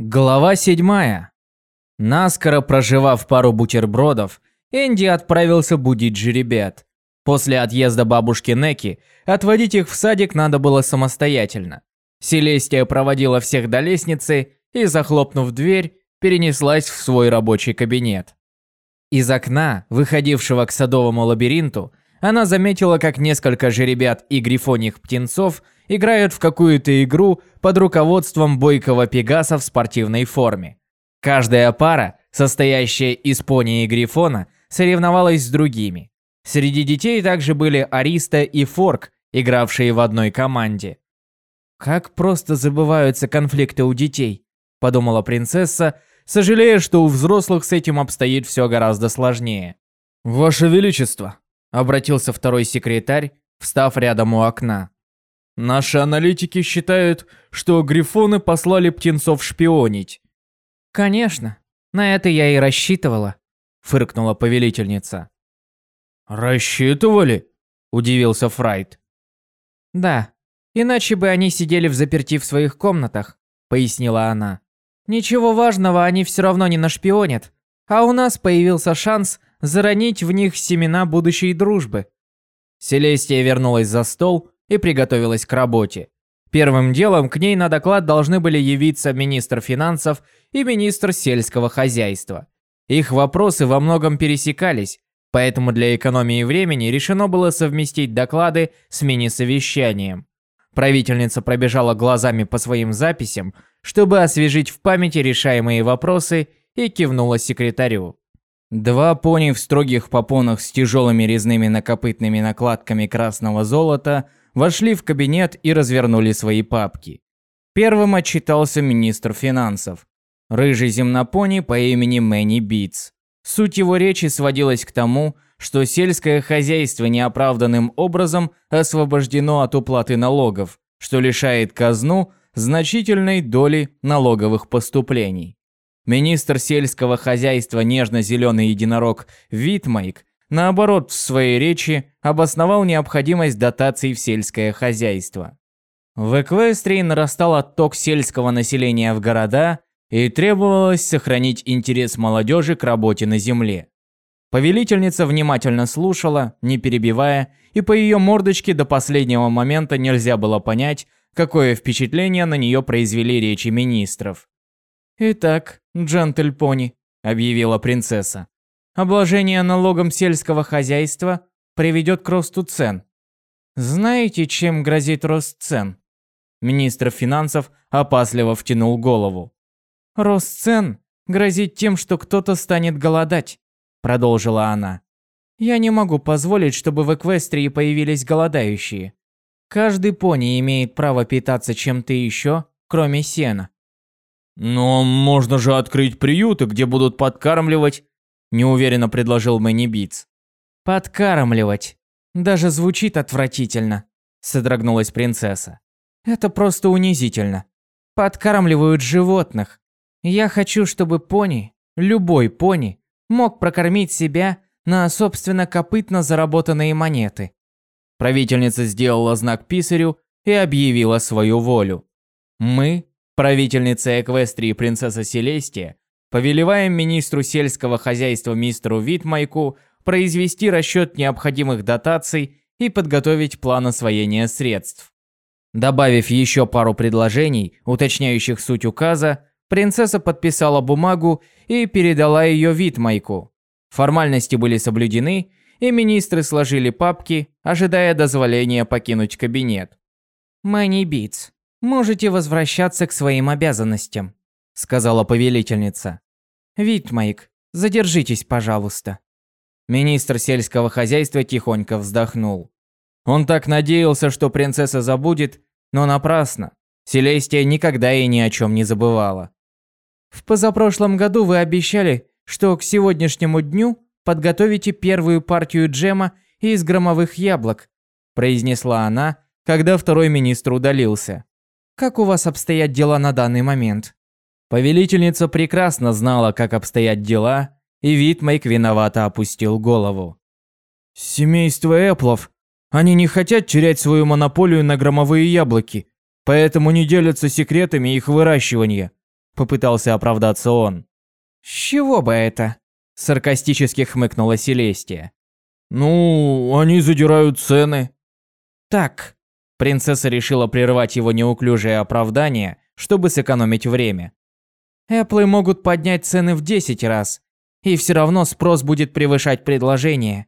Глава седьмая. Наскоро проживав пару бутербродов, Энди отправился будить жеребят. После отъезда бабушки Неки отводить их в садик надо было самостоятельно. Селестия проводила всех до лестницы и, захлопнув дверь, перенеслась в свой рабочий кабинет. Из окна, выходившего к садовому лабиринту, она заметила, как несколько жеребят и грифоних птенцов играют в какую-то игру под руководством бойкого пегаса в спортивной форме. Каждая пара, состоящая из пони и грифона, соревновалась с другими. Среди детей также были Ариста и Форк, игравшие в одной команде. «Как просто забываются конфликты у детей», – подумала принцесса, сожалея, что у взрослых с этим обстоит все гораздо сложнее. «Ваше Величество», Обратился второй секретарь, встав рядом у окна. Наши аналитики считают, что грифоны послали птенцов шпионить. Конечно, на это я и рассчитывала, фыркнула повелительница. Рассчитывали? Удивился Фрайт. Да, иначе бы они сидели в заперти в своих комнатах, пояснила она. Ничего важного они все равно не нашпионят, а у нас появился шанс заронить в них семена будущей дружбы. Селестия вернулась за стол и приготовилась к работе. Первым делом к ней на доклад должны были явиться министр финансов и министр сельского хозяйства. Их вопросы во многом пересекались, поэтому для экономии времени решено было совместить доклады с мини-совещанием. Правительница пробежала глазами по своим записям, чтобы освежить в памяти решаемые вопросы и кивнула секретарю. Два пони в строгих попонах с тяжелыми резными накопытными накладками красного золота вошли в кабинет и развернули свои папки. Первым отчитался министр финансов. Рыжий земнопони по имени Мэнни Битс. Суть его речи сводилась к тому, что сельское хозяйство неоправданным образом освобождено от уплаты налогов, что лишает казну значительной доли налоговых поступлений. Министр сельского хозяйства нежно-зеленый единорог Витмайк, наоборот, в своей речи обосновал необходимость дотаций в сельское хозяйство. В Эквестрии нарастал отток сельского населения в города и требовалось сохранить интерес молодежи к работе на земле. Повелительница внимательно слушала, не перебивая, и по ее мордочке до последнего момента нельзя было понять, какое впечатление на нее произвели речи министров. «Итак, джентль-пони», – объявила принцесса. «Обложение налогом сельского хозяйства приведет к росту цен. Знаете, чем грозит рост цен?» Министр финансов опасливо втянул голову. «Рост цен грозит тем, что кто-то станет голодать», – продолжила она. «Я не могу позволить, чтобы в Эквестрии появились голодающие. Каждый пони имеет право питаться чем-то еще, кроме сена. «Но можно же открыть приюты, где будут подкармливать», – неуверенно предложил Мэнни Битс. «Подкармливать. Даже звучит отвратительно», – содрогнулась принцесса. «Это просто унизительно. Подкармливают животных. Я хочу, чтобы пони, любой пони, мог прокормить себя на собственно копытно заработанные монеты». Правительница сделала знак писарю и объявила свою волю. Мы Правительница Эквестрии принцесса Селестия, повелеваем министру сельского хозяйства мистеру Витмайку произвести расчет необходимых дотаций и подготовить план освоения средств. Добавив еще пару предложений, уточняющих суть указа, принцесса подписала бумагу и передала ее Витмайку. Формальности были соблюдены, и министры сложили папки, ожидая дозволения покинуть кабинет. «Мэнни Битс, «Можете возвращаться к своим обязанностям», – сказала повелительница. «Витмайк, задержитесь, пожалуйста». Министр сельского хозяйства тихонько вздохнул. Он так надеялся, что принцесса забудет, но напрасно. Селестия никогда и ни о чем не забывала. «В позапрошлом году вы обещали, что к сегодняшнему дню подготовите первую партию джема из громовых яблок», произнесла она, когда второй министр удалился. Как у вас обстоят дела на данный момент? Повелительница прекрасно знала, как обстоят дела, и Витмейк виновато опустил голову. Семейство Эплов. Они не хотят терять свою монополию на громовые яблоки, поэтому не делятся секретами их выращивания. Попытался оправдаться он. «С чего бы это?» Саркастически хмыкнула Селестия. «Ну, они задирают цены». «Так». Принцесса решила прервать его неуклюжее оправдание, чтобы сэкономить время. Эпплы могут поднять цены в 10 раз, и все равно спрос будет превышать предложение.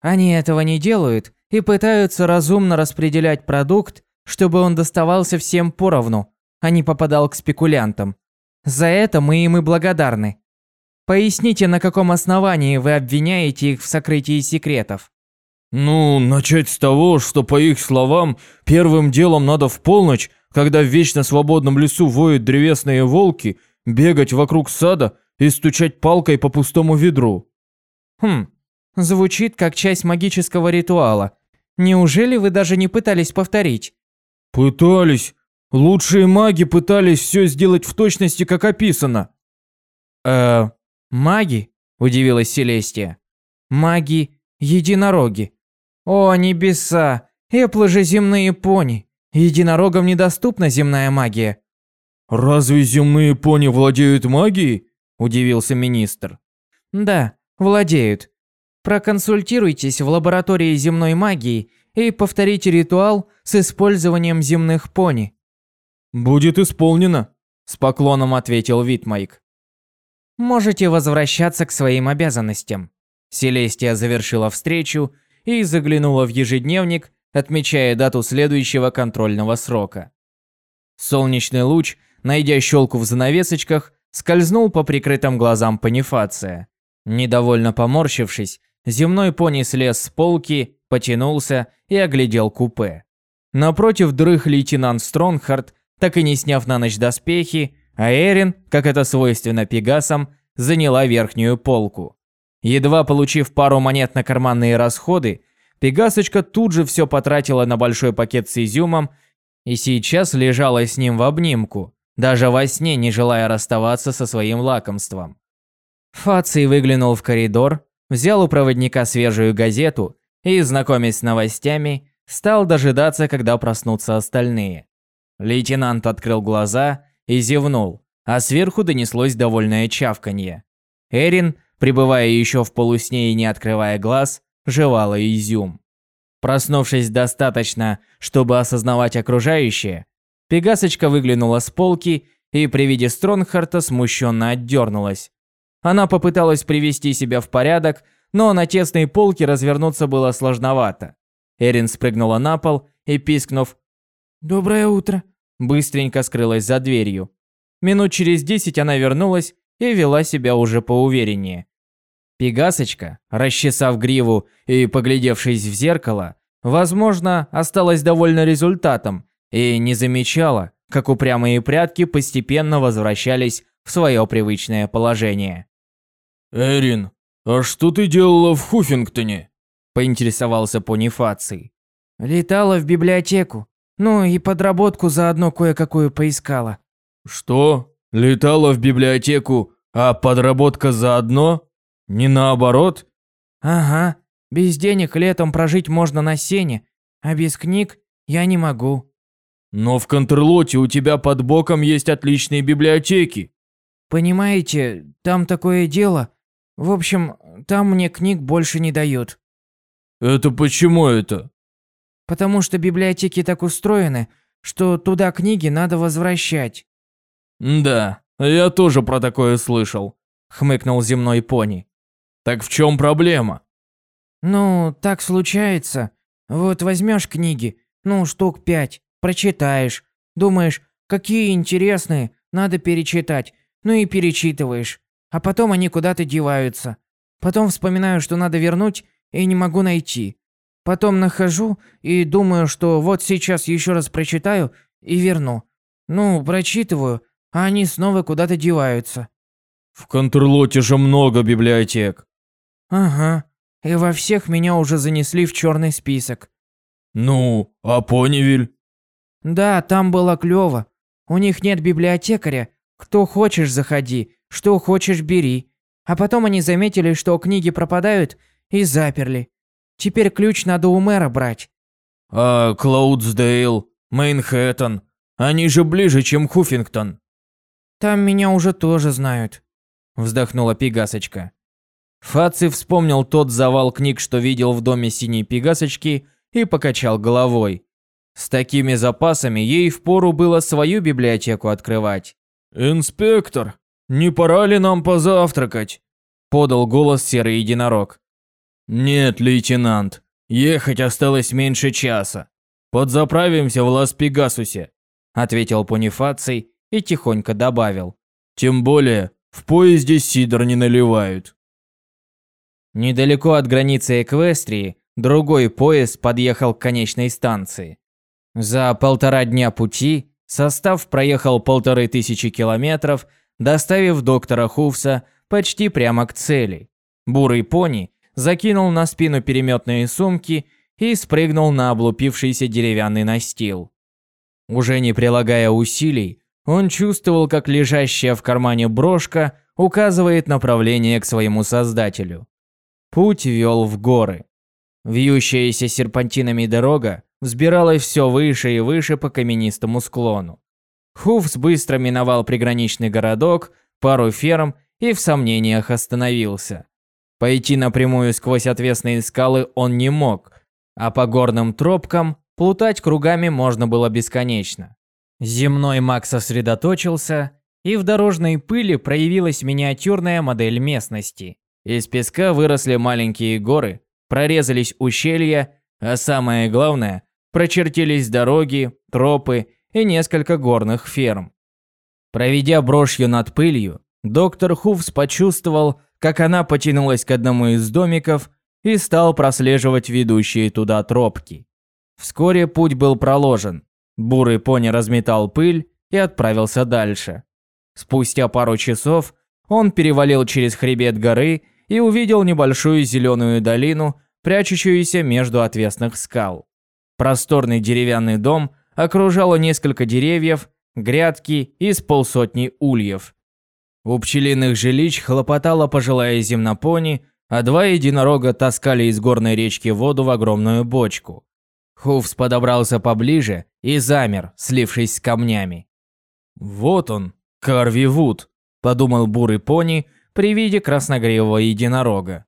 Они этого не делают и пытаются разумно распределять продукт, чтобы он доставался всем поровну, а не попадал к спекулянтам. За это мы им и благодарны. Поясните, на каком основании вы обвиняете их в сокрытии секретов? Ну, начать с того, что по их словам, первым делом надо в полночь, когда в вечно свободном лесу воют древесные волки, бегать вокруг сада и стучать палкой по пустому ведру. Хм, звучит как часть магического ритуала. Неужели вы даже не пытались повторить? Пытались. Лучшие маги пытались все сделать в точности, как описано. Э, маги? Удивилась Селестия. Маги единороги. О, небеса! Эплы же земные пони. Единорогам недоступна земная магия. Разве земные пони владеют магией? Удивился министр. Да, владеют. Проконсультируйтесь в лаборатории земной магии и повторите ритуал с использованием земных пони. «Будет исполнено», – с поклоном ответил Витмайк. «Можете возвращаться к своим обязанностям». Селестия завершила встречу и заглянула в ежедневник, отмечая дату следующего контрольного срока. Солнечный луч, найдя щелку в занавесочках, скользнул по прикрытым глазам Панифация. Недовольно поморщившись, земной пони слез с полки, потянулся и оглядел купе. Напротив дрых лейтенант Стронгхард так и не сняв на ночь доспехи, а Эрин, как это свойственно пегасам, заняла верхнюю полку. Едва получив пару монет на карманные расходы, Пегасочка тут же все потратила на большой пакет с изюмом и сейчас лежала с ним в обнимку, даже во сне не желая расставаться со своим лакомством. Фаций выглянул в коридор, взял у проводника свежую газету и, знакомясь с новостями, стал дожидаться, когда проснутся остальные. Лейтенант открыл глаза и зевнул, а сверху донеслось довольное чавканье. Эрин, пребывая еще в полусне и не открывая глаз, жевала изюм. Проснувшись достаточно, чтобы осознавать окружающее, Пегасочка выглянула с полки и при виде Стронгхарта смущенно отдернулась. Она попыталась привести себя в порядок, но на тесной полке развернуться было сложновато. Эрин спрыгнула на пол и, пискнув «Доброе утро!» Быстренько скрылась за дверью. Минут через десять она вернулась и вела себя уже поувереннее. Пегасочка, расчесав гриву и поглядевшись в зеркало, возможно, осталась довольна результатом и не замечала, как упрямые прятки постепенно возвращались в свое привычное положение. «Эрин, а что ты делала в Хуффингтоне?» – поинтересовался Понифаций. «Летала в библиотеку. Ну и подработку заодно кое-какую поискала. Что? Летала в библиотеку, а подработка заодно? Не наоборот? Ага. Без денег летом прожить можно на сене, а без книг я не могу. Но в Контрлоте у тебя под боком есть отличные библиотеки. Понимаете, там такое дело. В общем, там мне книг больше не дают. Это почему это? потому что библиотеки так устроены, что туда книги надо возвращать». «Да, я тоже про такое слышал», — хмыкнул земной пони. «Так в чем проблема?» «Ну, так случается. Вот возьмешь книги, ну, штук пять, прочитаешь, думаешь, какие интересные, надо перечитать, ну и перечитываешь, а потом они куда-то деваются. Потом вспоминаю, что надо вернуть, и не могу найти. Потом нахожу и думаю, что вот сейчас еще раз прочитаю и верну. Ну, прочитываю, а они снова куда-то деваются. В Контрлоте же много библиотек. Ага. И во всех меня уже занесли в черный список. Ну, а Понивиль? Да, там было клево. У них нет библиотекаря. Кто хочешь, заходи. Что хочешь, бери. А потом они заметили, что книги пропадают, и заперли. Теперь ключ надо у мэра брать. А Клаудсдейл, Мейнхэттен, они же ближе, чем Хуффингтон. Там меня уже тоже знают», – вздохнула Пегасочка. Фаци вспомнил тот завал книг, что видел в доме синей Пегасочки, и покачал головой. С такими запасами ей впору было свою библиотеку открывать. «Инспектор, не пора ли нам позавтракать?» – подал голос серый единорог. «Нет, лейтенант, ехать осталось меньше часа. Подзаправимся в Лас-Пегасусе», – ответил Понифаций и тихонько добавил. «Тем более, в поезде сидр не наливают». Недалеко от границы Эквестрии другой поезд подъехал к конечной станции. За полтора дня пути состав проехал полторы тысячи километров, доставив доктора Хувса почти прямо к цели. Бурый пони закинул на спину переметные сумки и спрыгнул на облупившийся деревянный настил. Уже не прилагая усилий, он чувствовал, как лежащая в кармане брошка указывает направление к своему создателю. Путь вел в горы. Вьющаяся серпантинами дорога взбиралась все выше и выше по каменистому склону. Хуфс быстро миновал приграничный городок, пару ферм и в сомнениях остановился. Пойти напрямую сквозь отвесные скалы он не мог, а по горным тропкам плутать кругами можно было бесконечно. Земной маг сосредоточился, и в дорожной пыли проявилась миниатюрная модель местности. Из песка выросли маленькие горы, прорезались ущелья, а самое главное, прочертились дороги, тропы и несколько горных ферм. Проведя брошью над пылью, доктор Хувс почувствовал, как она потянулась к одному из домиков и стал прослеживать ведущие туда тропки. Вскоре путь был проложен. Бурый пони разметал пыль и отправился дальше. Спустя пару часов он перевалил через хребет горы и увидел небольшую зеленую долину, прячущуюся между отвесных скал. Просторный деревянный дом окружало несколько деревьев, грядки и с полсотни ульев. У пчелиных жилищ хлопотала пожилая земнопони, а два единорога таскали из горной речки воду в огромную бочку. Хуфс подобрался поближе и замер, слившись с камнями. «Вот он, Карви Вуд», – подумал бурый пони при виде красногривого единорога.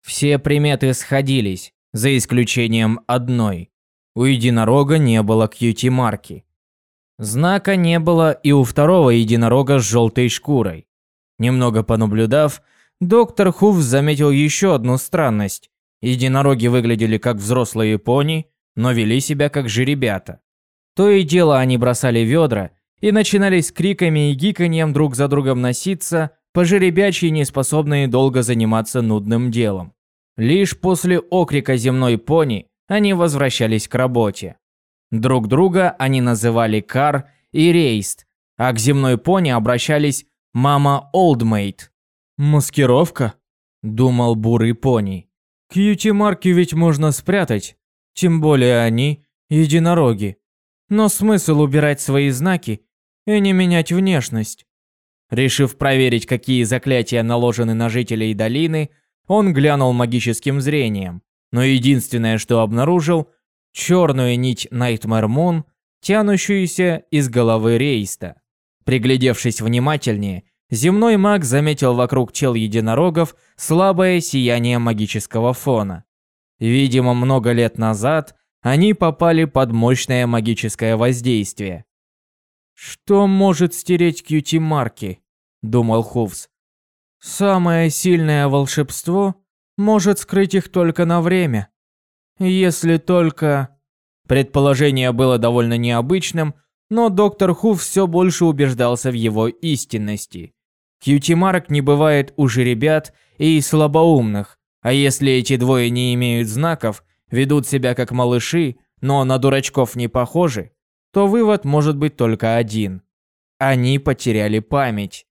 Все приметы сходились, за исключением одной. У единорога не было кьюти-марки. Знака не было и у второго единорога с желтой шкурой. Немного понаблюдав, доктор Хуфс заметил еще одну странность. Единороги выглядели как взрослые пони, но вели себя как жеребята. То и дело они бросали ведра и начинали с криками и гиканьем друг за другом носиться, по жеребячьи не способные долго заниматься нудным делом. Лишь после окрика земной пони они возвращались к работе. Друг друга они называли Кар и Рейст, а к земной пони обращались «Мама Олдмейт». «Маскировка?» – думал бурый пони. «Кьюти-марки ведь можно спрятать, тем более они – единороги. Но смысл убирать свои знаки и не менять внешность. Решив проверить, какие заклятия наложены на жителей долины, он глянул магическим зрением, но единственное, что обнаружил – черную нить Nightmare Moon, тянущуюся из головы Рейста. Приглядевшись внимательнее, земной маг заметил вокруг тел единорогов слабое сияние магического фона. Видимо, много лет назад они попали под мощное магическое воздействие. «Что может стереть кьюти-марки?» – думал Хувс. «Самое сильное волшебство может скрыть их только на время. Если только...» Предположение было довольно необычным, но доктор Хуф все больше убеждался в его истинности. Кьюти-марк не бывает у жеребят и слабоумных, а если эти двое не имеют знаков, ведут себя как малыши, но на дурачков не похожи, то вывод может быть только один. Они потеряли память.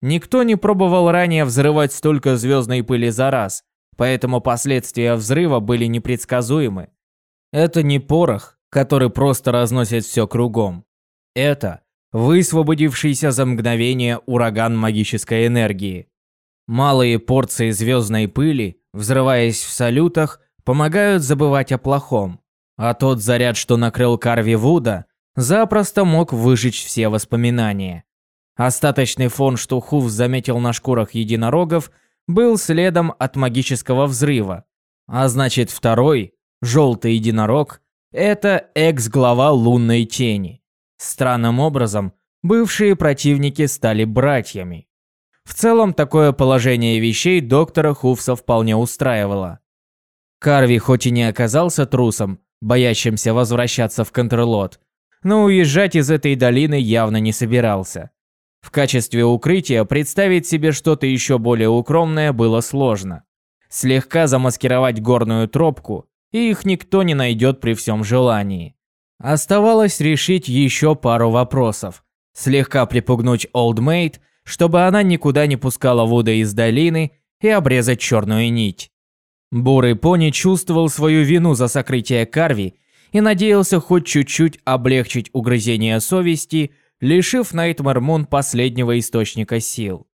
Никто не пробовал ранее взрывать столько звездной пыли за раз, поэтому последствия взрыва были непредсказуемы. Это не порох, который просто разносит все кругом. Это высвободившийся за мгновение ураган магической энергии. Малые порции звездной пыли, взрываясь в салютах, помогают забывать о плохом. А тот заряд, что накрыл Карви Вуда, запросто мог выжечь все воспоминания. Остаточный фон, что Хуф заметил на шкурах единорогов, был следом от магического взрыва. А значит, второй, желтый единорог, это экс-глава лунной тени. Странным образом, бывшие противники стали братьями. В целом, такое положение вещей доктора Хуфса вполне устраивало. Карви хоть и не оказался трусом, боящимся возвращаться в Контрлот, но уезжать из этой долины явно не собирался. В качестве укрытия представить себе что-то еще более укромное было сложно. Слегка замаскировать горную тропку, и их никто не найдет при всем желании. Оставалось решить еще пару вопросов. Слегка припугнуть Олдмейд, чтобы она никуда не пускала Вуда из долины и обрезать черную нить. Бурый пони чувствовал свою вину за сокрытие Карви и надеялся хоть чуть-чуть облегчить угрызение совести, лишив Найтмар Мун последнего источника сил.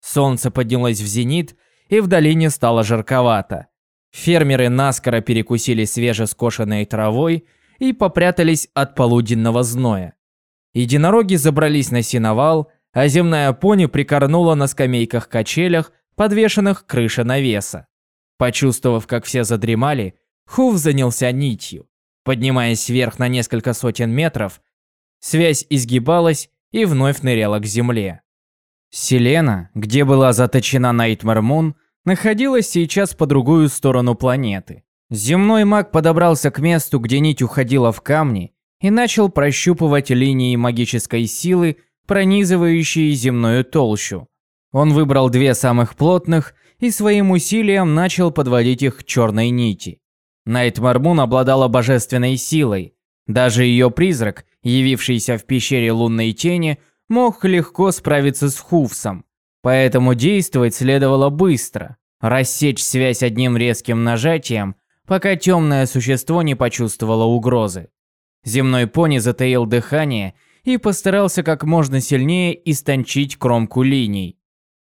Солнце поднялось в зенит, и в долине стало жарковато. Фермеры наскоро перекусили свежескошенной травой и попрятались от полуденного зноя. Единороги забрались на сеновал, а земная пони прикорнула на скамейках-качелях, подвешенных к крыше навеса. Почувствовав, как все задремали, Хув занялся нитью. Поднимаясь вверх на несколько сотен метров, связь изгибалась и вновь ныряла к земле. Селена, где была заточена Найтмар Мун, находилась сейчас по другую сторону планеты. Земной маг подобрался к месту, где нить уходила в камни, и начал прощупывать линии магической силы, пронизывающие земную толщу. Он выбрал две самых плотных и своим усилием начал подводить их к черной нити. Найт Мармун обладала божественной силой. Даже ее призрак, явившийся в пещере лунной тени, мог легко справиться с Хуфсом. Поэтому действовать следовало быстро. Рассечь связь одним резким нажатием, пока темное существо не почувствовало угрозы. Земной пони затаил дыхание и постарался как можно сильнее истончить кромку линий.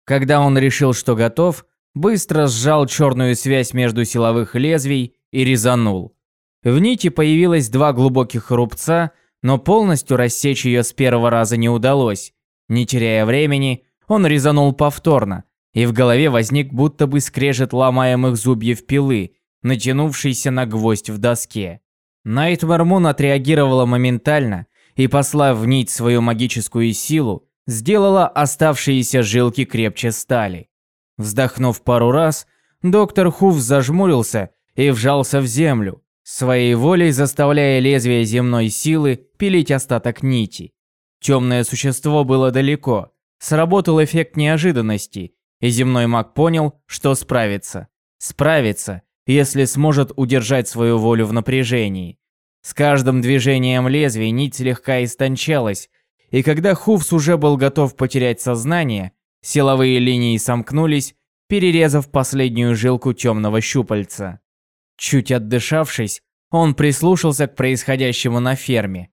Когда он решил, что готов, быстро сжал черную связь между силовых лезвий и резанул. В нити появилось два глубоких рубца, но полностью рассечь ее с первого раза не удалось. Не теряя времени, он резанул повторно, и в голове возник будто бы скрежет ломаемых зубьев пилы, натянувшийся на гвоздь в доске. Найтмар Мун отреагировала моментально и, послав в нить свою магическую силу, сделала оставшиеся жилки крепче стали. Вздохнув пару раз, доктор Хуф зажмурился и вжался в землю, своей волей заставляя лезвие земной силы пилить остаток нити. Темное существо было далеко, сработал эффект неожиданности, и земной маг понял, что справится. Справится, если сможет удержать свою волю в напряжении. С каждым движением лезвия нить слегка истончалась, и когда Хувс уже был готов потерять сознание, Силовые линии сомкнулись, перерезав последнюю жилку темного щупальца. Чуть отдышавшись, он прислушался к происходящему на ферме.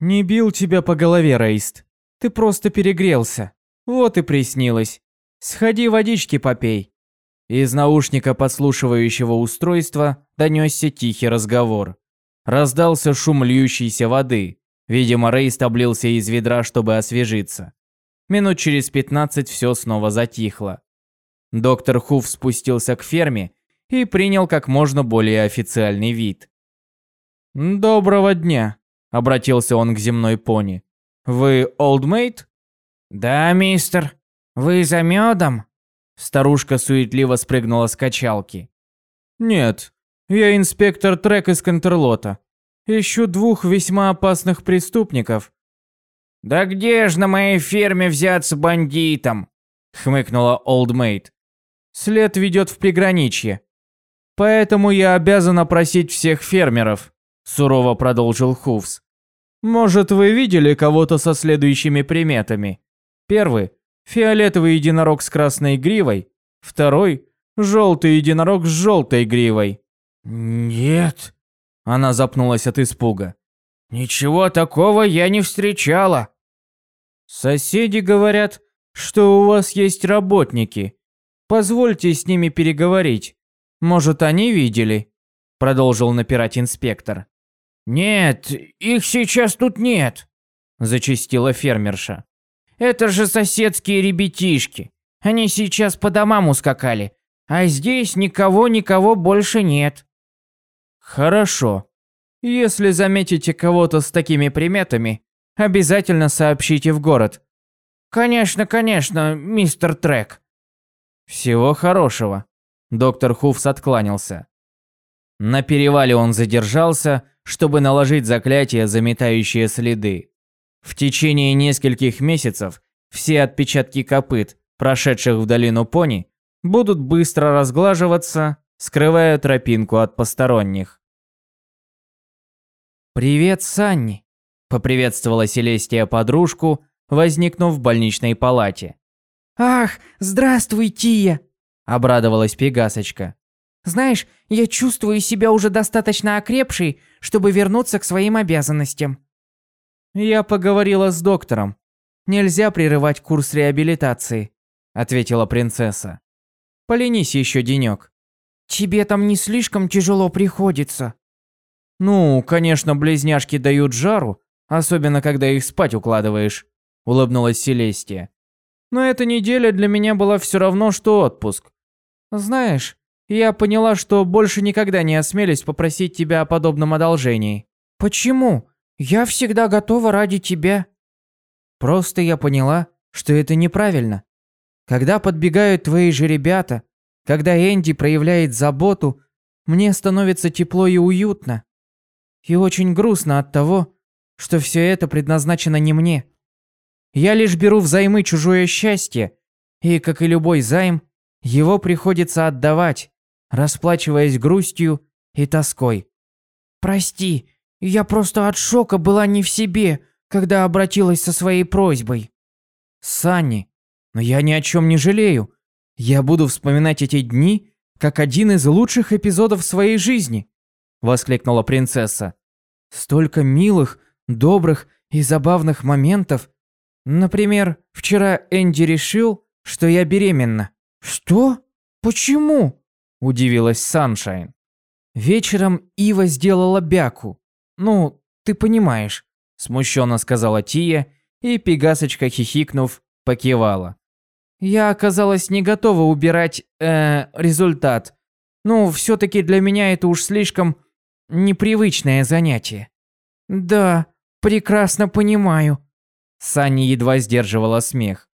«Не бил тебя по голове, Рейст. Ты просто перегрелся. Вот и приснилось. Сходи водички попей». Из наушника подслушивающего устройства донесся тихий разговор. Раздался шум льющейся воды. Видимо, Рейст облился из ведра, чтобы освежиться. Минут через 15 все снова затихло. Доктор Хуф спустился к ферме и принял как можно более официальный вид. «Доброго дня», — обратился он к земной пони. «Вы олдмейт?» «Да, мистер. Вы за медом?» Старушка суетливо спрыгнула с качалки. «Нет, я инспектор Трек из Контерлота. Ищу двух весьма опасных преступников, «Да где ж на моей ферме взяться бандитам?» — хмыкнула Олдмейт. «След ведет в приграничье. Поэтому я обязан опросить всех фермеров», — сурово продолжил Хувс. «Может, вы видели кого-то со следующими приметами? Первый — фиолетовый единорог с красной гривой. Второй — желтый единорог с желтой гривой». «Нет», — она запнулась от испуга. «Ничего такого я не встречала». Соседи говорят, что у вас есть работники. Позвольте с ними переговорить. Может, они видели?» Продолжил напирать инспектор. «Нет, их сейчас тут нет», – зачастила фермерша. Это же соседские ребятишки. Они сейчас по домам ускакали. А здесь никого-никого больше нет. Хорошо. Если заметите кого-то с такими приметами, обязательно сообщите в город. Конечно, конечно, мистер Трек. Всего хорошего. Доктор Хуфс откланялся. На перевале он задержался, чтобы наложить заклятие, заметающее следы. В течение нескольких месяцев все отпечатки копыт, прошедших в долину пони, будут быстро разглаживаться, скрывая тропинку от посторонних. «Привет, Санни!» – поприветствовала Селестия подружку, возникнув в больничной палате. «Ах, здравствуй, Тия!» – обрадовалась Пегасочка. «Знаешь, я чувствую себя уже достаточно окрепшей, чтобы вернуться к своим обязанностям». «Я поговорила с доктором. Нельзя прерывать курс реабилитации», – ответила принцесса. «Поленись еще денек». «Тебе там не слишком тяжело приходится?» «Ну, конечно, близняшки дают жару, особенно когда их спать укладываешь», – улыбнулась Селестия. «Но эта неделя для меня была все равно, что отпуск. Знаешь, я поняла, что больше никогда не осмелюсь попросить тебя о подобном одолжении». «Почему? Я всегда готова ради тебя». «Просто я поняла, что это неправильно. Когда подбегают твои же ребята, когда Энди проявляет заботу, мне становится тепло и уютно. И очень грустно от того, что все это предназначено не мне. Я лишь беру взаймы чужое счастье, и, как и любой займ, его приходится отдавать, расплачиваясь грустью и тоской. «Прости, я просто от шока была не в себе, когда обратилась со своей просьбой». «Санни, но я ни о чем не жалею. Я буду вспоминать эти дни, как один из лучших эпизодов своей жизни», – воскликнула принцесса. «Столько милых, добрых и забавных моментов. Например, вчера Энди решил, что я беременна». «Что? Почему?» – удивилась Саншайн. Вечером Ива сделала бяку. Ну, ты понимаешь, смущенно сказала Тия, и Пегасочка, хихикнув, покивала. Я оказалась не готова убирать, э, результат. Ну, все-таки для меня это уж слишком непривычное занятие. Да, прекрасно понимаю. Санни едва сдерживала смех.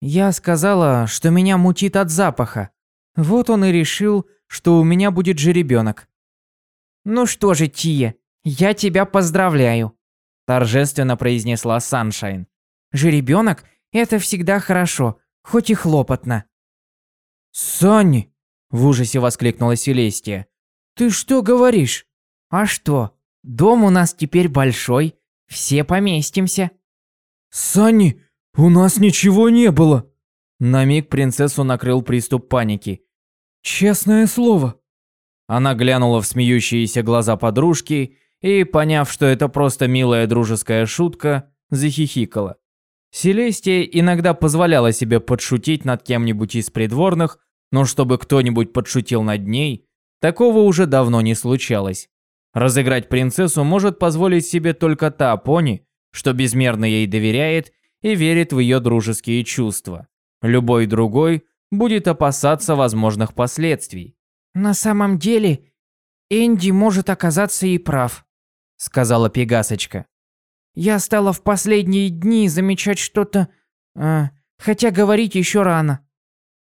Я сказала, что меня мутит от запаха. Вот он и решил, что у меня будет жеребенок. Ну что же, Тия, я тебя поздравляю, торжественно произнесла Саншайн. Жеребенок – это всегда хорошо, хоть и хлопотно. «Санни!» – в ужасе воскликнула Селестия. «Ты что говоришь?» «А что? Дом у нас теперь большой, все поместимся». «Санни, у нас ничего не было!» На миг принцессу накрыл приступ паники. «Честное слово!» Она глянула в смеющиеся глаза подружки и, поняв, что это просто милая дружеская шутка, захихикала. Селестия иногда позволяла себе подшутить над кем-нибудь из придворных, но чтобы кто-нибудь подшутил над ней, такого уже давно не случалось. Разыграть принцессу может позволить себе только та пони, что безмерно ей доверяет и верит в ее дружеские чувства. Любой другой будет опасаться возможных последствий. «На самом деле, Энди может оказаться и прав», — сказала Пегасочка. Я стала в последние дни замечать что-то... А, хотя говорить еще рано.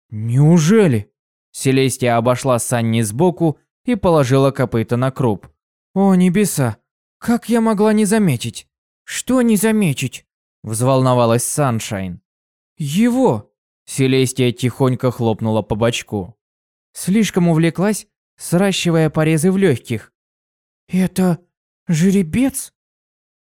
Неужели? Селестия обошла Санни сбоку и положила копыта на круп. О, небеса! Как я могла не заметить? Что не заметить? Взволновалась Саншайн. Его! Селестия тихонько хлопнула по бочку. Слишком увлеклась, сращивая порезы в легких. Это жеребец?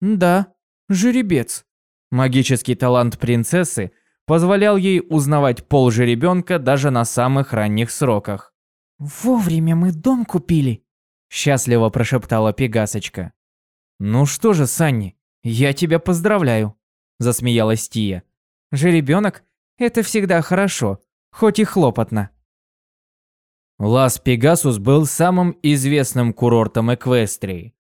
Да, жеребец. Магический талант принцессы позволял ей узнавать пол жеребенка даже на самых ранних сроках. «Вовремя мы дом купили», – счастливо прошептала Пегасочка. «Ну что же, Санни, я тебя поздравляю», – засмеялась Тия. «Жеребенок – это всегда хорошо, хоть и хлопотно». Лас-Пегасус был самым известным курортом Эквестрии.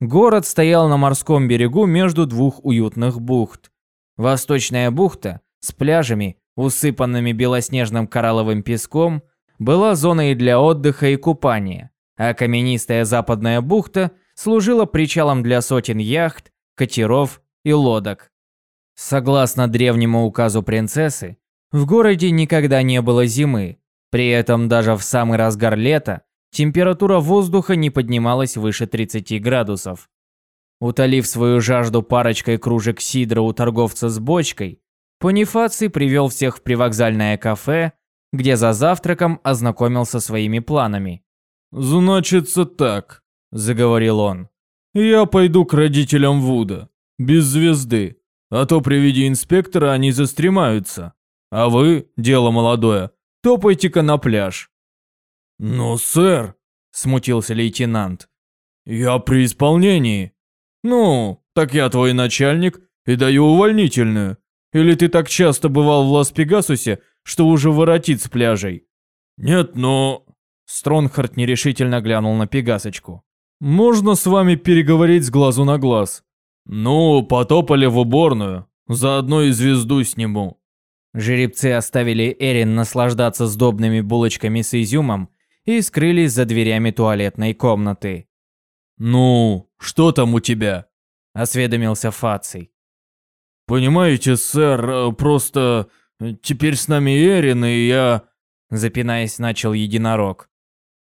Город стоял на морском берегу между двух уютных бухт. Восточная бухта с пляжами, усыпанными белоснежным коралловым песком, была зоной для отдыха и купания, а каменистая западная бухта служила причалом для сотен яхт, катеров и лодок. Согласно древнему указу принцессы, в городе никогда не было зимы, при этом даже в самый разгар лета температура воздуха не поднималась выше 30 градусов. Утолив свою жажду парочкой кружек сидра у торговца с бочкой, Понифаций привел всех в привокзальное кафе, где за завтраком ознакомился своими планами. «Значится так», — заговорил он. «Я пойду к родителям Вуда, без звезды, а то при виде инспектора они застремаются. А вы, дело молодое, топайте-ка на пляж». «Но, сэр», — смутился лейтенант, — «я при исполнении». «Ну, так я твой начальник и даю увольнительную. Или ты так часто бывал в Лас-Пегасусе, что уже воротит с пляжей?» «Нет, но...» Стронгхард нерешительно глянул на Пегасочку. «Можно с вами переговорить с глазу на глаз?» «Ну, потопали в уборную. Заодно и звезду сниму». Жеребцы оставили Эрин наслаждаться сдобными булочками с изюмом и скрылись за дверями туалетной комнаты. «Ну, что там у тебя?» – осведомился Фаций. «Понимаете, сэр, э, просто э, теперь с нами Эрин, и я...» Запинаясь, начал единорог.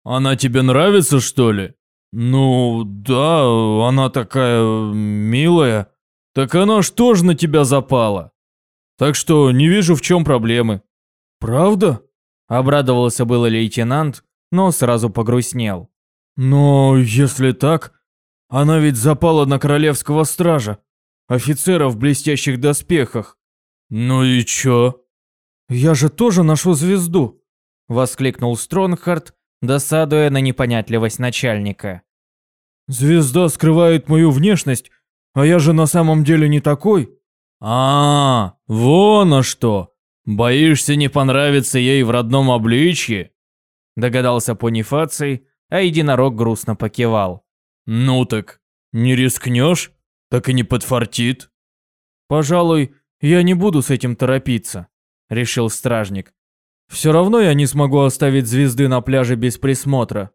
«Она тебе нравится, что ли?» «Ну, да, она такая милая. Так она ж тоже на тебя запала. Так что не вижу, в чем проблемы». «Правда?» Обрадовался было лейтенант, но сразу погрустнел. «Но если так, она ведь запала на королевского стража офицера в блестящих доспехах. Ну и чё? Я же тоже ношу звезду, воскликнул Стронгхард, досадуя на непонятливость начальника. Звезда скрывает мою внешность, а я же на самом деле не такой. А, -а, вон а что. Боишься не понравиться ей в родном обличье? Догадался Понифаций, а единорог грустно покивал. Ну так, не рискнешь? так и не подфартит. Пожалуй, я не буду с этим торопиться, решил стражник. Все равно я не смогу оставить звезды на пляже без присмотра.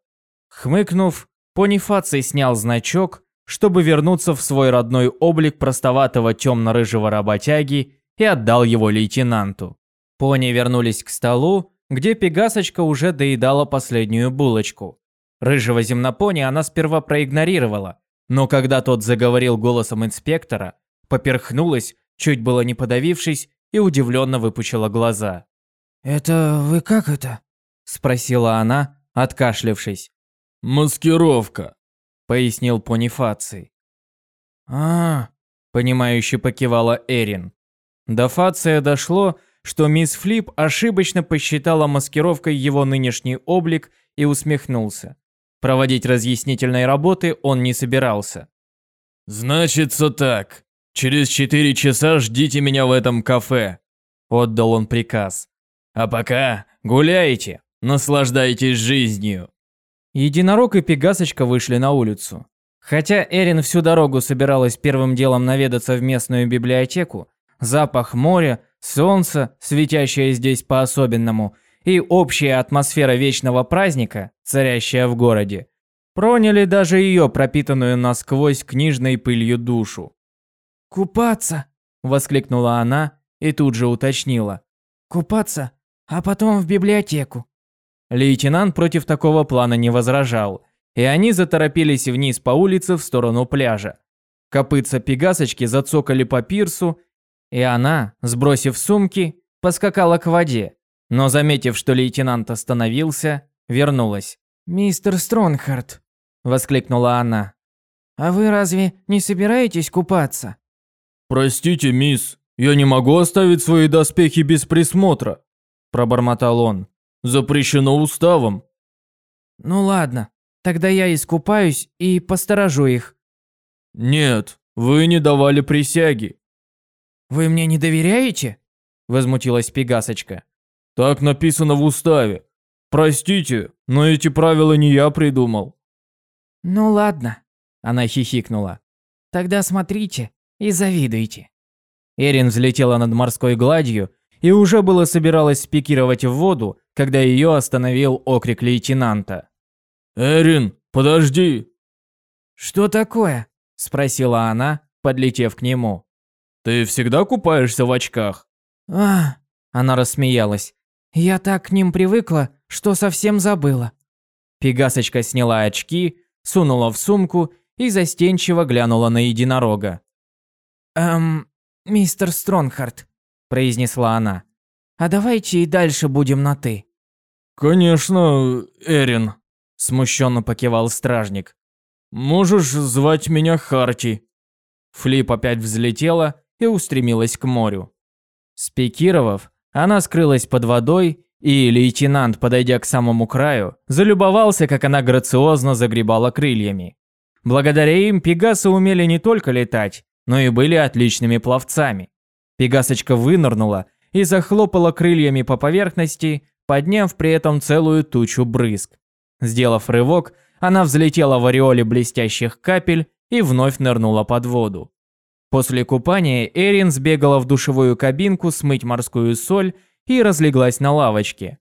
Хмыкнув, Понифаций снял значок, чтобы вернуться в свой родной облик простоватого темно-рыжего работяги и отдал его лейтенанту. Пони вернулись к столу, где Пегасочка уже доедала последнюю булочку. Рыжего земнопони она сперва проигнорировала, но когда тот заговорил голосом инспектора, поперхнулась, чуть было не подавившись, и удивленно выпучила глаза. «Это вы как это?» – спросила она, откашлявшись. «Маскировка», – пояснил Понифаций. «А, понимающе покивала Эрин. До Фация дошло, что мисс Флип ошибочно посчитала маскировкой его нынешний облик и усмехнулся. Проводить разъяснительной работы он не собирался. «Значится так. Через четыре часа ждите меня в этом кафе», – отдал он приказ. «А пока гуляйте, наслаждайтесь жизнью». Единорог и Пегасочка вышли на улицу. Хотя Эрин всю дорогу собиралась первым делом наведаться в местную библиотеку, запах моря, солнце, светящее здесь по-особенному – и общая атмосфера вечного праздника, царящая в городе, проняли даже ее пропитанную насквозь книжной пылью душу. «Купаться!» – воскликнула она и тут же уточнила. «Купаться, а потом в библиотеку». Лейтенант против такого плана не возражал, и они заторопились вниз по улице в сторону пляжа. Копытца пегасочки зацокали по пирсу, и она, сбросив сумки, поскакала к воде, но, заметив, что лейтенант остановился, вернулась. «Мистер Стронгхард», – воскликнула она. «А вы разве не собираетесь купаться?» «Простите, мисс, я не могу оставить свои доспехи без присмотра», – пробормотал он. «Запрещено уставом». «Ну ладно, тогда я искупаюсь и посторожу их». «Нет, вы не давали присяги». «Вы мне не доверяете?» – возмутилась Пегасочка. Так написано в уставе. Простите, но эти правила не я придумал. Ну ладно, она хихикнула. Тогда смотрите и завидуйте. Эрин взлетела над морской гладью и уже было собиралась спикировать в воду, когда ее остановил окрик лейтенанта. «Эрин, подожди!» «Что такое?» – спросила она, подлетев к нему. «Ты всегда купаешься в очках?» «А!» – она рассмеялась. «Я так к ним привыкла, что совсем забыла». Пегасочка сняла очки, сунула в сумку и застенчиво глянула на единорога. «Эм, мистер Стронгхарт», – произнесла она, – «а давайте и дальше будем на «ты». «Конечно, Эрин», – Смущенно покивал стражник. «Можешь звать меня Харти». Флип опять взлетела и устремилась к морю. Спикировав, она скрылась под водой, и лейтенант, подойдя к самому краю, залюбовался, как она грациозно загребала крыльями. Благодаря им пегасы умели не только летать, но и были отличными пловцами. Пегасочка вынырнула и захлопала крыльями по поверхности, подняв при этом целую тучу брызг. Сделав рывок, она взлетела в ореоле блестящих капель и вновь нырнула под воду. После купания Эрин сбегала в душевую кабинку смыть морскую соль и разлеглась на лавочке.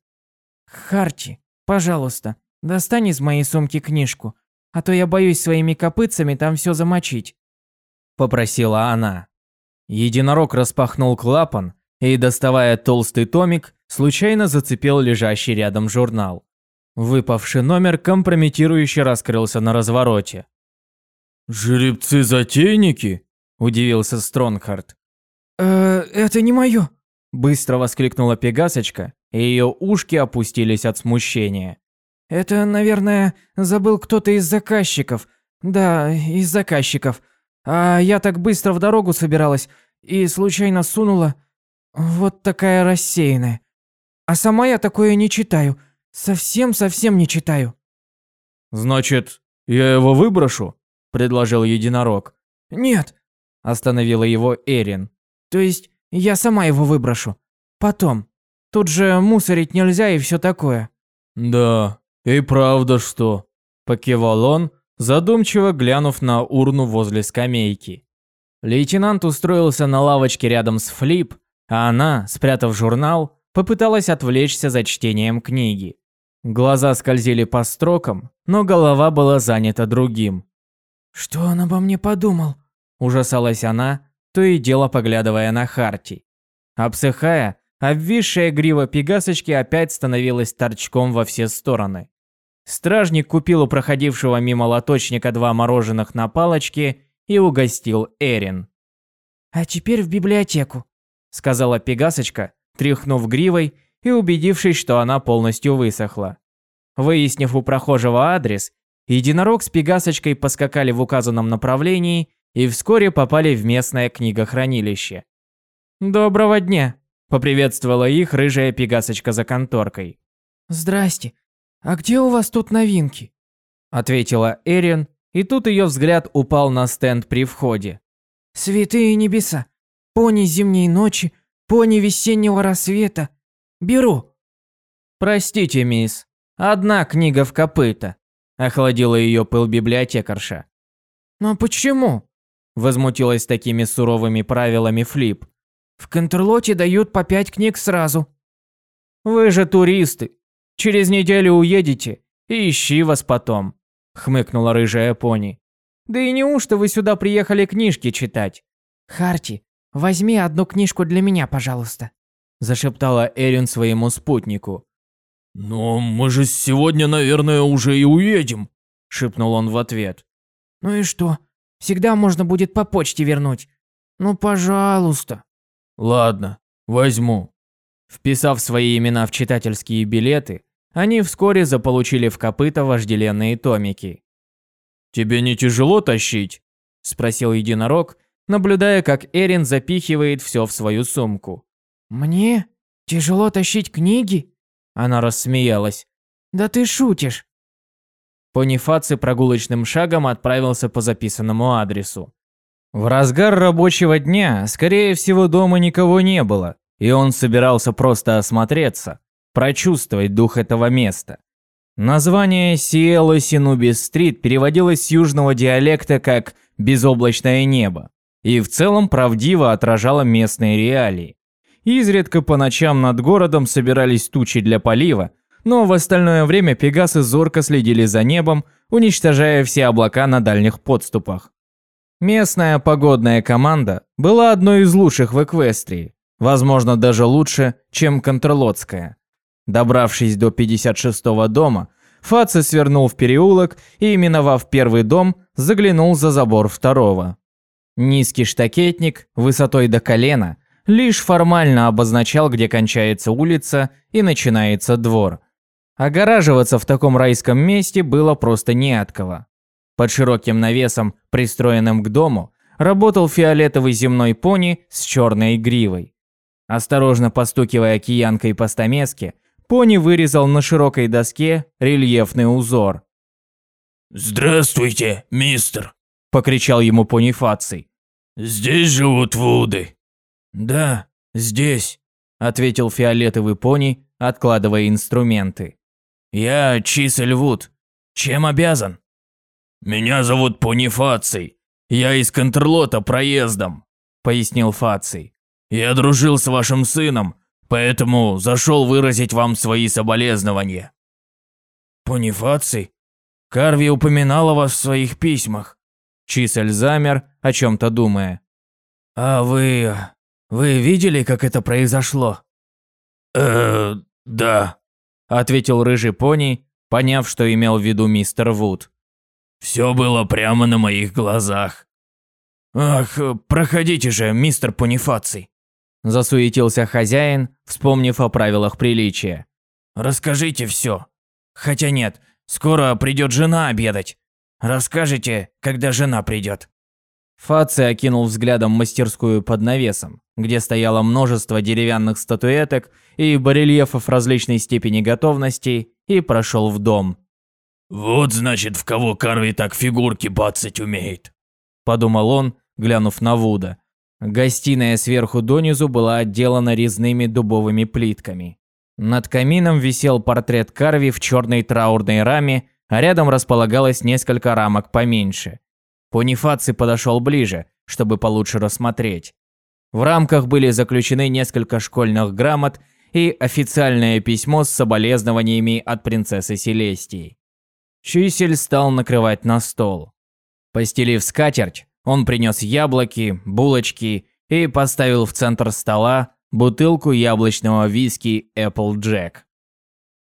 «Харти, пожалуйста, достань из моей сумки книжку, а то я боюсь своими копытцами там все замочить», – попросила она. Единорог распахнул клапан и, доставая толстый томик, случайно зацепил лежащий рядом журнал. Выпавший номер компрометирующе раскрылся на развороте. «Жеребцы-затейники?» – удивился Стронгхард. «Э, это не мое!» – быстро воскликнула Пегасочка, и ее ушки опустились от смущения. «Это, наверное, забыл кто-то из заказчиков. Да, из заказчиков. А я так быстро в дорогу собиралась и случайно сунула. Вот такая рассеянная. А сама я такое не читаю. Совсем-совсем не читаю». «Значит, я его выброшу?» – предложил единорог. «Нет», – остановила его Эрин. «То есть я сама его выброшу. Потом. Тут же мусорить нельзя и все такое». «Да, и правда что?» – покивал он, задумчиво глянув на урну возле скамейки. Лейтенант устроился на лавочке рядом с Флип, а она, спрятав журнал, попыталась отвлечься за чтением книги. Глаза скользили по строкам, но голова была занята другим. «Что он обо мне подумал?» – ужасалась она, то и дело поглядывая на Харти. Обсыхая, обвисшая грива пегасочки опять становилась торчком во все стороны. Стражник купил у проходившего мимо лоточника два мороженых на палочке и угостил Эрин. «А теперь в библиотеку», – сказала пегасочка, тряхнув гривой и убедившись, что она полностью высохла. Выяснив у прохожего адрес, единорог с пегасочкой поскакали в указанном направлении и вскоре попали в местное книгохранилище. «Доброго дня!» – поприветствовала их рыжая пегасочка за конторкой. «Здрасте. А где у вас тут новинки?» – ответила Эрин, и тут ее взгляд упал на стенд при входе. «Святые небеса! Пони зимней ночи, пони весеннего рассвета. Беру!» «Простите, мисс, одна книга в копыта», – охладила ее пыл библиотекарша. «Но почему?» Возмутилась такими суровыми правилами Флип. В Контрлоте дают по пять книг сразу. Вы же туристы. Через неделю уедете и ищи вас потом, хмыкнула рыжая пони. Да и неужто вы сюда приехали книжки читать? Харти, возьми одну книжку для меня, пожалуйста, зашептала Эрин своему спутнику. «Но мы же сегодня, наверное, уже и уедем», – шепнул он в ответ. «Ну и что? Всегда можно будет по почте вернуть. Ну, пожалуйста. Ладно, возьму. Вписав свои имена в читательские билеты, они вскоре заполучили в копыта вожделенные томики. «Тебе не тяжело тащить?» – спросил единорог, наблюдая, как Эрин запихивает все в свою сумку. «Мне? Тяжело тащить книги?» Она рассмеялась. «Да ты шутишь!» Понифаци прогулочным шагом отправился по записанному адресу. В разгар рабочего дня, скорее всего, дома никого не было, и он собирался просто осмотреться, прочувствовать дух этого места. Название Сиэло Синубис Стрит переводилось с южного диалекта как «безоблачное небо», и в целом правдиво отражала местные реалии. Изредка по ночам над городом собирались тучи для полива, но в остальное время пегасы зорко следили за небом, уничтожая все облака на дальних подступах. Местная погодная команда была одной из лучших в Эквестрии, возможно, даже лучше, чем Контрлотская. Добравшись до 56-го дома, Фаци свернул в переулок и, миновав первый дом, заглянул за забор второго. Низкий штакетник, высотой до колена, лишь формально обозначал, где кончается улица и начинается двор. Огораживаться в таком райском месте было просто не от кого. Под широким навесом, пристроенным к дому, работал фиолетовый земной пони с черной гривой. Осторожно постукивая киянкой по стамеске, пони вырезал на широкой доске рельефный узор. «Здравствуйте, мистер!» – покричал ему пони Фаций. «Здесь живут Вуды?» «Да, здесь», – ответил фиолетовый пони, откладывая инструменты. «Я Чисель Вуд. Чем обязан?» «Меня зовут Пони Фаций. Я из Контрлота проездом», – пояснил Фаций. «Я дружил с вашим сыном, поэтому зашел выразить вам свои соболезнования». «Пони Фаций? Карви упоминала вас в своих письмах». Чисель замер, о чем-то думая. «А вы... вы видели, как это произошло?» «Э, да», ответил рыжий пони, поняв, что имел в виду мистер Вуд. Все было прямо на моих глазах. Ах, проходите же, мистер Понифаций. Засуетился хозяин, вспомнив о правилах приличия. Расскажите все. Хотя нет, скоро придет жена обедать. Расскажите, когда жена придет. Фаци окинул взглядом мастерскую под навесом, где стояло множество деревянных статуэток и барельефов различной степени готовности, и прошел в дом. «Вот значит, в кого Карви так фигурки бацать умеет», – подумал он, глянув на Вуда. Гостиная сверху донизу была отделана резными дубовыми плитками. Над камином висел портрет Карви в черной траурной раме, а рядом располагалось несколько рамок поменьше – Понифаций подошел ближе, чтобы получше рассмотреть. В рамках были заключены несколько школьных грамот и официальное письмо с соболезнованиями от принцессы Селестии. Чисель стал накрывать на стол. Постелив скатерть, он принес яблоки, булочки и поставил в центр стола бутылку яблочного виски Apple Jack.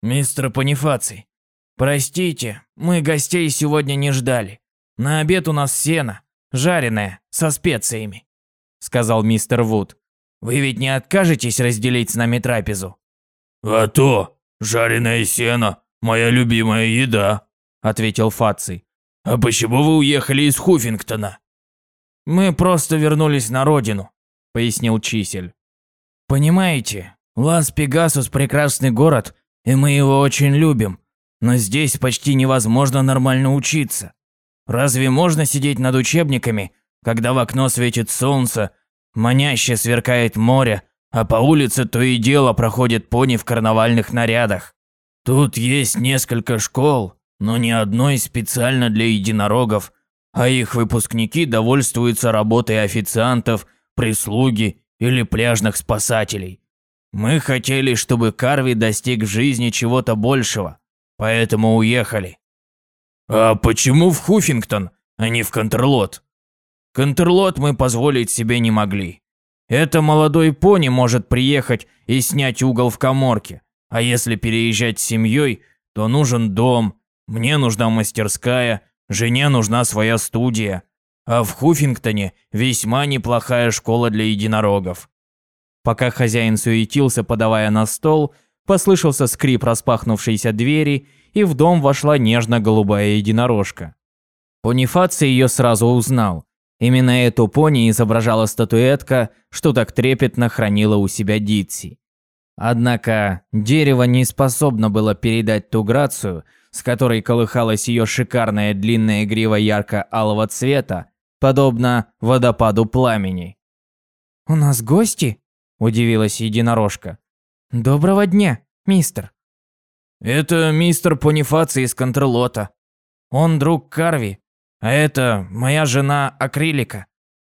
«Мистер Понифаций, простите, мы гостей сегодня не ждали. «На обед у нас сено, жареное, со специями», — сказал мистер Вуд. «Вы ведь не откажетесь разделить с нами трапезу?» «А то, жареное сено – моя любимая еда», – ответил Фаций. «А почему вы уехали из Хуффингтона?» «Мы просто вернулись на родину», – пояснил Чисель. «Понимаете, Лас-Пегасус – прекрасный город, и мы его очень любим, но здесь почти невозможно нормально учиться. Разве можно сидеть над учебниками, когда в окно светит солнце, маняще сверкает море, а по улице то и дело проходит пони в карнавальных нарядах? Тут есть несколько школ, но ни одной специально для единорогов, а их выпускники довольствуются работой официантов, прислуги или пляжных спасателей. Мы хотели, чтобы Карви достиг в жизни чего-то большего, поэтому уехали. «А почему в Хуффингтон, а не в Контрлот?» «Контрлот мы позволить себе не могли. Это молодой пони может приехать и снять угол в коморке. А если переезжать с семьей, то нужен дом, мне нужна мастерская, жене нужна своя студия. А в Хуффингтоне весьма неплохая школа для единорогов». Пока хозяин суетился, подавая на стол, послышался скрип распахнувшейся двери, и в дом вошла нежно-голубая единорожка. Понифаций ее сразу узнал. Именно эту пони изображала статуэтка, что так трепетно хранила у себя Дитси. Однако дерево не способно было передать ту грацию, с которой колыхалась ее шикарная длинная грива ярко-алого цвета, подобно водопаду пламени. «У нас гости?» – удивилась единорожка. «Доброго дня, мистер». Это мистер Понифаций из Контрлота. Он друг Карви, а это моя жена Акрилика.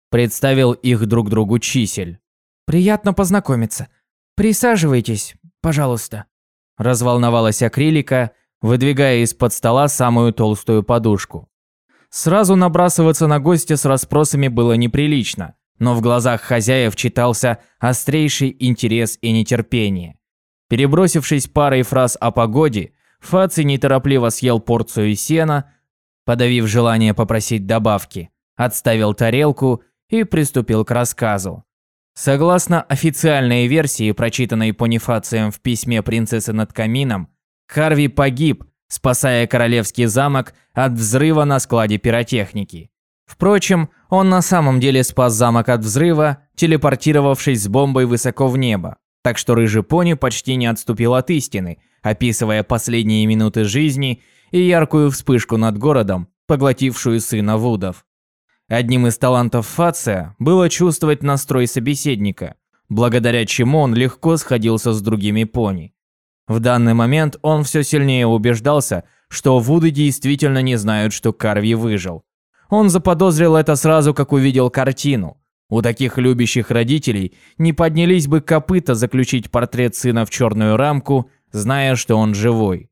Представил их друг другу Чисель. Приятно познакомиться. Присаживайтесь, пожалуйста. Разволновалась Акрилика, выдвигая из-под стола самую толстую подушку. Сразу набрасываться на гостя с расспросами было неприлично, но в глазах хозяев читался острейший интерес и нетерпение. Перебросившись парой фраз о погоде, Фаци неторопливо съел порцию сена, подавив желание попросить добавки, отставил тарелку и приступил к рассказу. Согласно официальной версии, прочитанной Понифацием в письме принцессы над камином, Харви погиб, спасая королевский замок от взрыва на складе пиротехники. Впрочем, он на самом деле спас замок от взрыва, телепортировавшись с бомбой высоко в небо. Так что рыжий пони почти не отступил от истины, описывая последние минуты жизни и яркую вспышку над городом, поглотившую сына Вудов. Одним из талантов Фация было чувствовать настрой собеседника, благодаря чему он легко сходился с другими пони. В данный момент он все сильнее убеждался, что Вуды действительно не знают, что Карви выжил. Он заподозрил это сразу, как увидел картину. У таких любящих родителей не поднялись бы копыта заключить портрет сына в черную рамку, зная, что он живой.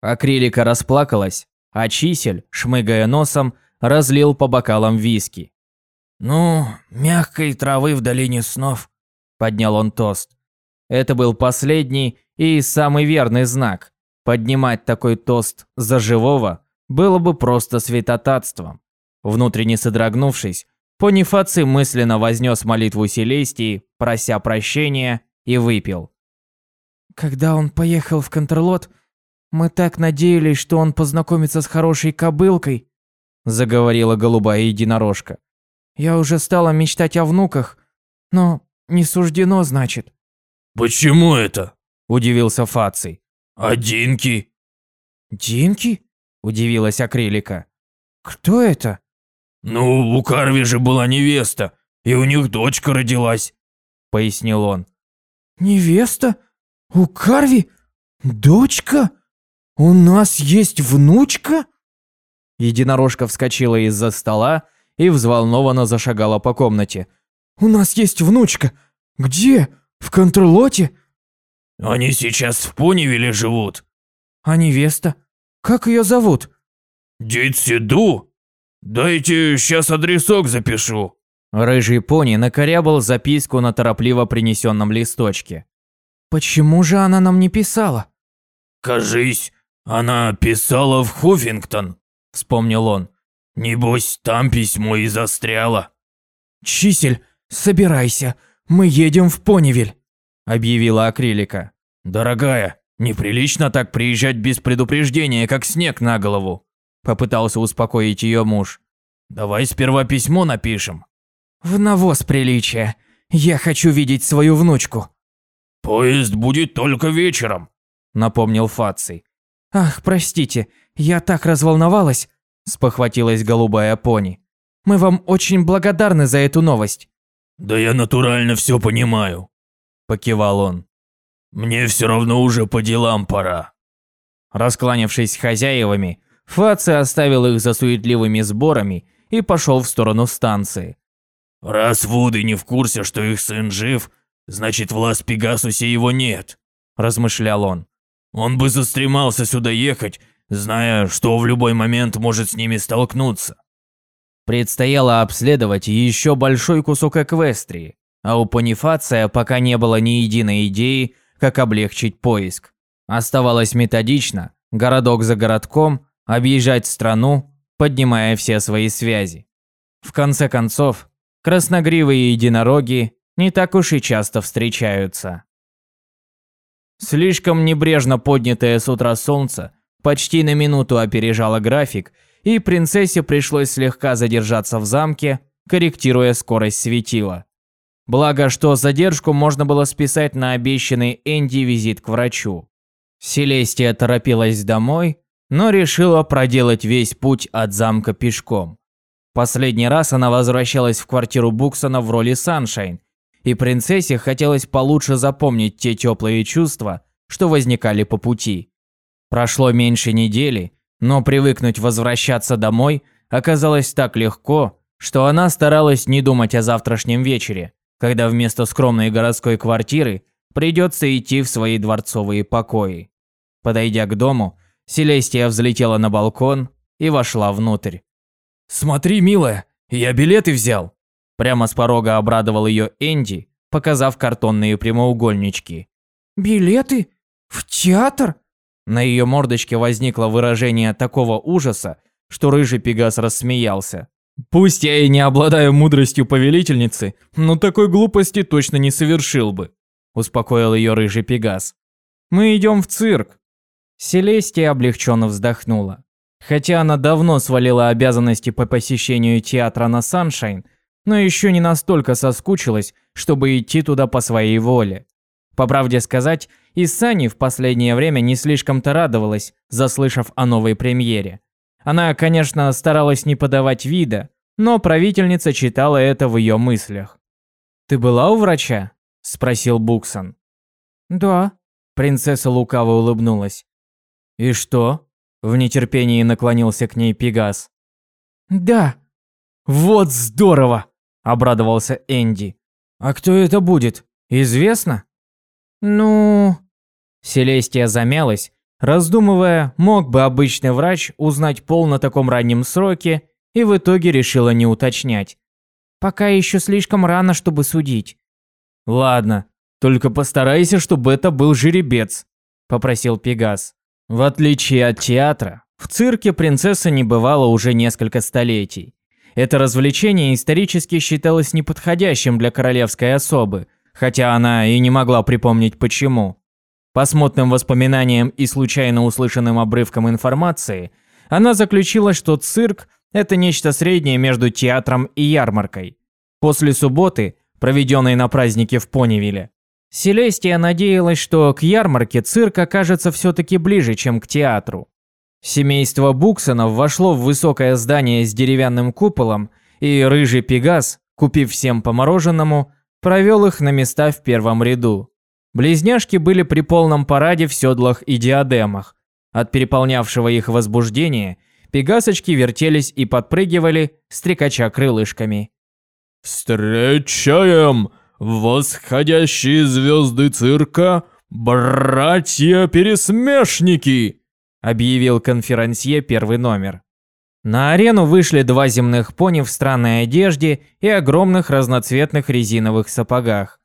Акрилика расплакалась, а Чисель, шмыгая носом, разлил по бокалам виски. «Ну, мягкой травы в долине снов», – поднял он тост. Это был последний и самый верный знак. Поднимать такой тост за живого было бы просто святотатством. Внутренне содрогнувшись, Понифаций мысленно вознес молитву Селестии, прося прощения, и выпил. Когда он поехал в Контрлот, мы так надеялись, что он познакомится с хорошей кобылкой, заговорила голубая единорожка. Я уже стала мечтать о внуках, но не суждено, значит. «Почему это?» – удивился Фаций. «А Динки?» «Динки?» – удивилась Акрилика. «Кто это?» «Ну, у Карви же была невеста, и у них дочка родилась», – пояснил он. «Невеста? У Карви? Дочка? У нас есть внучка?» Единорожка вскочила из-за стола и взволнованно зашагала по комнате. «У нас есть внучка! Где? В контрлоте?» «Они сейчас в Понивиле живут». «А невеста? Как ее зовут?» «Дитсиду? Дайте сейчас адресок запишу». Рыжий пони накорябал записку на торопливо принесенном листочке. «Почему же она нам не писала?» «Кажись, она писала в Хуффингтон», – вспомнил он. «Небось, там письмо и застряло». «Чисель, собирайся, мы едем в Понивиль», – объявила Акрилика. «Дорогая, неприлично так приезжать без предупреждения, как снег на голову», – попытался успокоить ее муж. «Давай сперва письмо напишем». «В навоз приличия. Я хочу видеть свою внучку». «Поезд будет только вечером», – напомнил Фаций. «Ах, простите, я так разволновалась», – спохватилась голубая пони. «Мы вам очень благодарны за эту новость». «Да я натурально все понимаю», – покивал он. «Мне все равно уже по делам пора». Раскланявшись с хозяевами, Фаци оставил их за суетливыми сборами и пошел в сторону станции. «Раз Вуды не в курсе, что их сын жив, значит в Лас-Пегасусе его нет», – размышлял он. «Он бы застремался сюда ехать, зная, что в любой момент может с ними столкнуться». Предстояло обследовать еще большой кусок Эквестрии, а у Понифация пока не было ни единой идеи, как облегчить поиск. Оставалось методично, городок за городком, объезжать страну, поднимая все свои связи. В конце концов, красногривые единороги не так уж и часто встречаются. Слишком небрежно поднятое с утра солнце почти на минуту опережало график, и принцессе пришлось слегка задержаться в замке, корректируя скорость светила. Благо, что задержку можно было списать на обещанный Энди визит к врачу. Селестия торопилась домой, но решила проделать весь путь от замка пешком. Последний раз она возвращалась в квартиру Буксона в роли Саншайн, и принцессе хотелось получше запомнить те теплые чувства, что возникали по пути. Прошло меньше недели, но привыкнуть возвращаться домой оказалось так легко, что она старалась не думать о завтрашнем вечере, когда вместо скромной городской квартиры придется идти в свои дворцовые покои. Подойдя к дому, Селестия взлетела на балкон и вошла внутрь. «Смотри, милая, я билеты взял!» Прямо с порога обрадовал ее Энди, показав картонные прямоугольнички. «Билеты? В театр?» На ее мордочке возникло выражение такого ужаса, что рыжий пегас рассмеялся. «Пусть я и не обладаю мудростью повелительницы, но такой глупости точно не совершил бы», успокоил ее рыжий пегас. «Мы идем в цирк». Селестия облегченно вздохнула. Хотя она давно свалила обязанности по посещению театра на Саншайн, но еще не настолько соскучилась, чтобы идти туда по своей воле. По правде сказать, и Сани в последнее время не слишком-то радовалась, заслышав о новой премьере. Она, конечно, старалась не подавать вида, но правительница читала это в ее мыслях. «Ты была у врача?» – спросил Буксон. «Да». Принцесса лукаво улыбнулась. «И что?» – в нетерпении наклонился к ней Пегас. «Да». «Вот здорово!» – обрадовался Энди. «А кто это будет? Известно?» «Ну...» Селестия замялась, раздумывая, мог бы обычный врач узнать пол на таком раннем сроке, и в итоге решила не уточнять. «Пока еще слишком рано, чтобы судить». «Ладно, только постарайся, чтобы это был жеребец», – попросил Пегас. В отличие от театра, в цирке принцесса не бывала уже несколько столетий. Это развлечение исторически считалось неподходящим для королевской особы, хотя она и не могла припомнить почему. По смутным воспоминаниям и случайно услышанным обрывкам информации, она заключила, что цирк – это нечто среднее между театром и ярмаркой. После субботы, проведенной на празднике в Понивиле, Селестия надеялась, что к ярмарке цирк окажется все-таки ближе, чем к театру. Семейство Буксонов вошло в высокое здание с деревянным куполом, и рыжий Пегас, купив всем по мороженому, провел их на места в первом ряду. Близняшки были при полном параде в седлах и диадемах. От переполнявшего их возбуждения пегасочки вертелись и подпрыгивали, стрекача крылышками. «Встречаем восходящие звезды цирка, братья-пересмешники!» объявил конферансье первый номер. На арену вышли два земных пони в странной одежде и огромных разноцветных резиновых сапогах.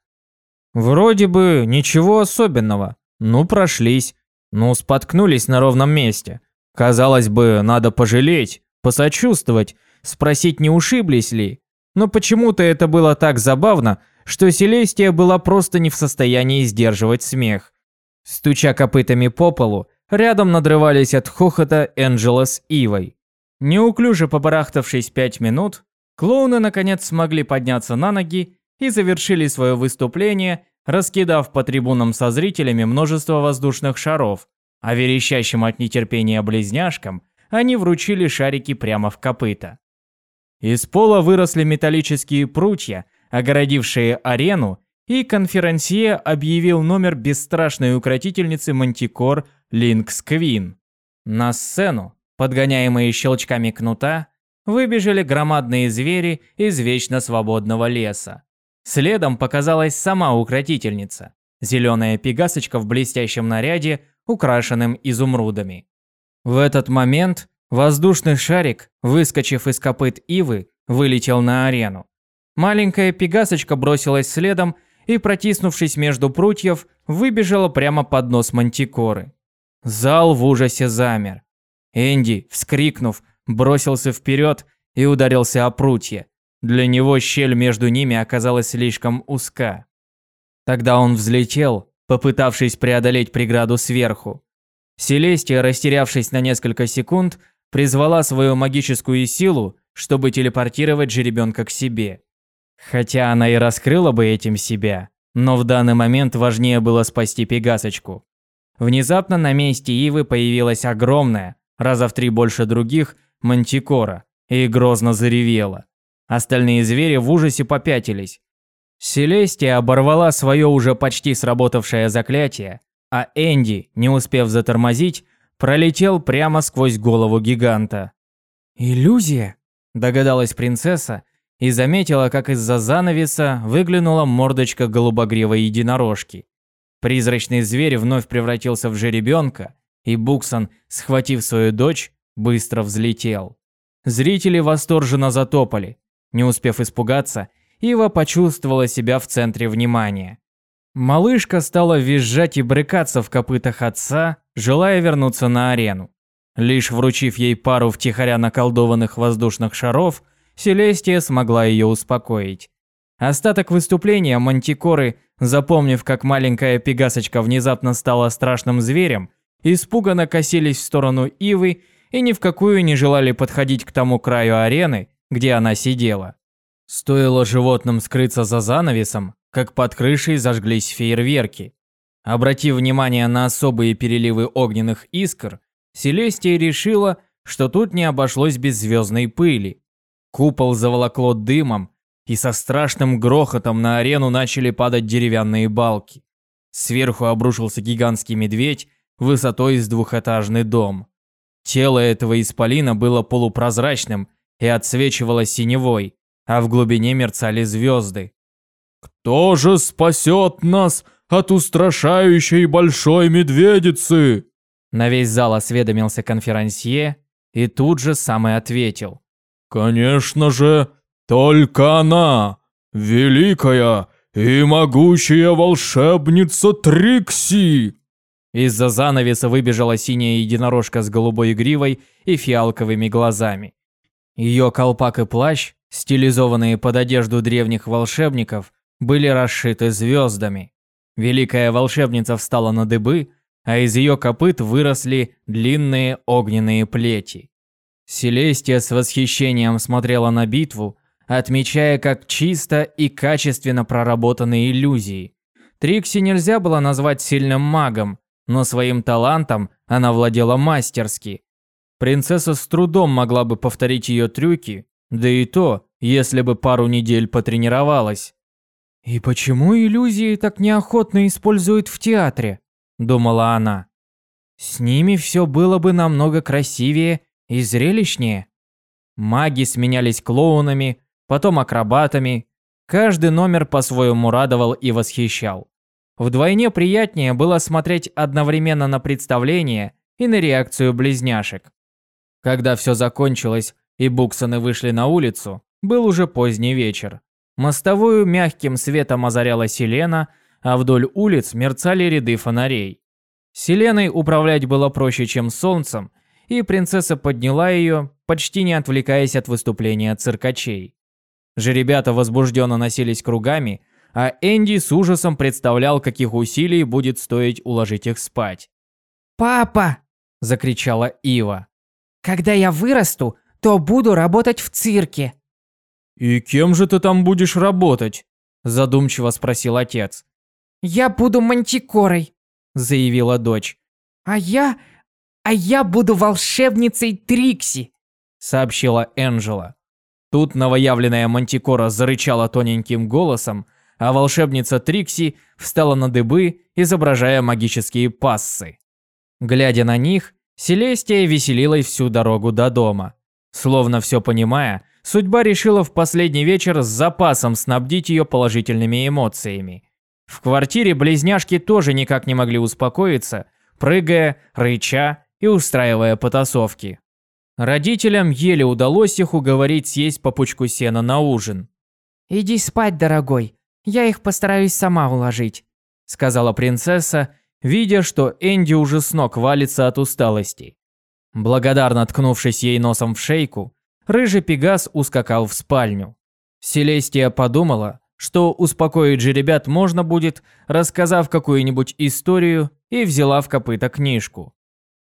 Вроде бы ничего особенного. Ну, прошлись. Ну, споткнулись на ровном месте. Казалось бы, надо пожалеть, посочувствовать, спросить, не ушиблись ли. Но почему-то это было так забавно, что Селестия была просто не в состоянии сдерживать смех. Стуча копытами по полу, рядом надрывались от хохота Энджела с Ивой. Неуклюже побарахтавшись пять минут, клоуны наконец смогли подняться на ноги и завершили свое выступление, раскидав по трибунам со зрителями множество воздушных шаров, а верещащим от нетерпения близняшкам они вручили шарики прямо в копыта. Из пола выросли металлические прутья, огородившие арену, и конферансье объявил номер бесстрашной укротительницы Мантикор Линкс Квин. На сцену, подгоняемые щелчками кнута, выбежали громадные звери из вечно свободного леса. Следом показалась сама укротительница, зеленая пегасочка в блестящем наряде, украшенным изумрудами. В этот момент воздушный шарик, выскочив из копыт ивы, вылетел на арену. Маленькая пегасочка бросилась следом и, протиснувшись между прутьев, выбежала прямо под нос мантикоры. Зал в ужасе замер. Энди, вскрикнув, бросился вперед и ударился о прутья. Для него щель между ними оказалась слишком узка. Тогда он взлетел, попытавшись преодолеть преграду сверху. Селестия, растерявшись на несколько секунд, призвала свою магическую силу, чтобы телепортировать жеребенка к себе. Хотя она и раскрыла бы этим себя, но в данный момент важнее было спасти Пегасочку. Внезапно на месте Ивы появилась огромная, раза в три больше других, мантикора, и грозно заревела. Остальные звери в ужасе попятились. Селестия оборвала свое уже почти сработавшее заклятие, а Энди, не успев затормозить, пролетел прямо сквозь голову гиганта. «Иллюзия?» Догадалась принцесса и заметила, как из-за занавеса выглянула мордочка голубогривой единорожки. Призрачный зверь вновь превратился в жеребенка, и Буксон, схватив свою дочь, быстро взлетел. Зрители восторженно затопали. Не успев испугаться, Ива почувствовала себя в центре внимания. Малышка стала визжать и брыкаться в копытах отца, желая вернуться на арену. Лишь вручив ей пару втихаря наколдованных воздушных шаров, Селестия смогла ее успокоить. Остаток выступления мантикоры, запомнив, как маленькая пегасочка внезапно стала страшным зверем, испуганно косились в сторону Ивы и ни в какую не желали подходить к тому краю арены, где она сидела. Стоило животным скрыться за занавесом, как под крышей зажглись фейерверки. Обратив внимание на особые переливы огненных искр, Селестия решила, что тут не обошлось без звездной пыли. Купол заволокло дымом, и со страшным грохотом на арену начали падать деревянные балки. Сверху обрушился гигантский медведь высотой с двухэтажный дом. Тело этого исполина было полупрозрачным и отсвечивало синевой, а в глубине мерцали звезды. «Кто же спасет нас от устрашающей большой медведицы?» На весь зал осведомился конферансье и тут же сам и ответил. «Конечно же, только она, великая и могучая волшебница Трикси!» Из-за занавеса выбежала синяя единорожка с голубой гривой и фиалковыми глазами. Ее колпак и плащ, стилизованные под одежду древних волшебников, были расшиты звездами. Великая волшебница встала на дыбы, а из ее копыт выросли длинные огненные плети. Селестия с восхищением смотрела на битву, отмечая, как чисто и качественно проработаны иллюзии. Трикси нельзя было назвать сильным магом, но своим талантом она владела мастерски. Принцесса с трудом могла бы повторить ее трюки, да и то, если бы пару недель потренировалась. «И почему иллюзии так неохотно используют в театре?» – думала она. «С ними все было бы намного красивее и зрелищнее». Маги сменялись клоунами, потом акробатами. Каждый номер по-своему радовал и восхищал. Вдвойне приятнее было смотреть одновременно на представление и на реакцию близняшек. Когда все закончилось и Буксоны вышли на улицу, был уже поздний вечер. Мостовую мягким светом озаряла Селена, а вдоль улиц мерцали ряды фонарей. Селеной управлять было проще, чем солнцем, и принцесса подняла ее, почти не отвлекаясь от выступления циркачей. Жеребята возбужденно носились кругами, а Энди с ужасом представлял, каких усилий будет стоить уложить их спать. «Папа!» – закричала Ива. «Когда я вырасту, то буду работать в цирке». «И кем же ты там будешь работать?» – задумчиво спросил отец. «Я буду мантикорой», – заявила дочь. «А я... а я буду волшебницей Трикси», – сообщила Энджела. Тут новоявленная мантикора зарычала тоненьким голосом, а волшебница Трикси встала на дыбы, изображая магические пассы. Глядя на них, Селестия веселилась всю дорогу до дома. Словно все понимая, судьба решила в последний вечер с запасом снабдить ее положительными эмоциями. В квартире близняшки тоже никак не могли успокоиться, прыгая, рыча и устраивая потасовки. Родителям еле удалось их уговорить съесть по пучку сена на ужин. «Иди спать, дорогой, я их постараюсь сама уложить», — сказала принцесса, видя, что Энди уже с ног валится от усталости. Благодарно ткнувшись ей носом в шейку, рыжий пегас ускакал в спальню. Селестия подумала, что успокоить же ребят можно будет, рассказав какую-нибудь историю, и взяла в копыта книжку.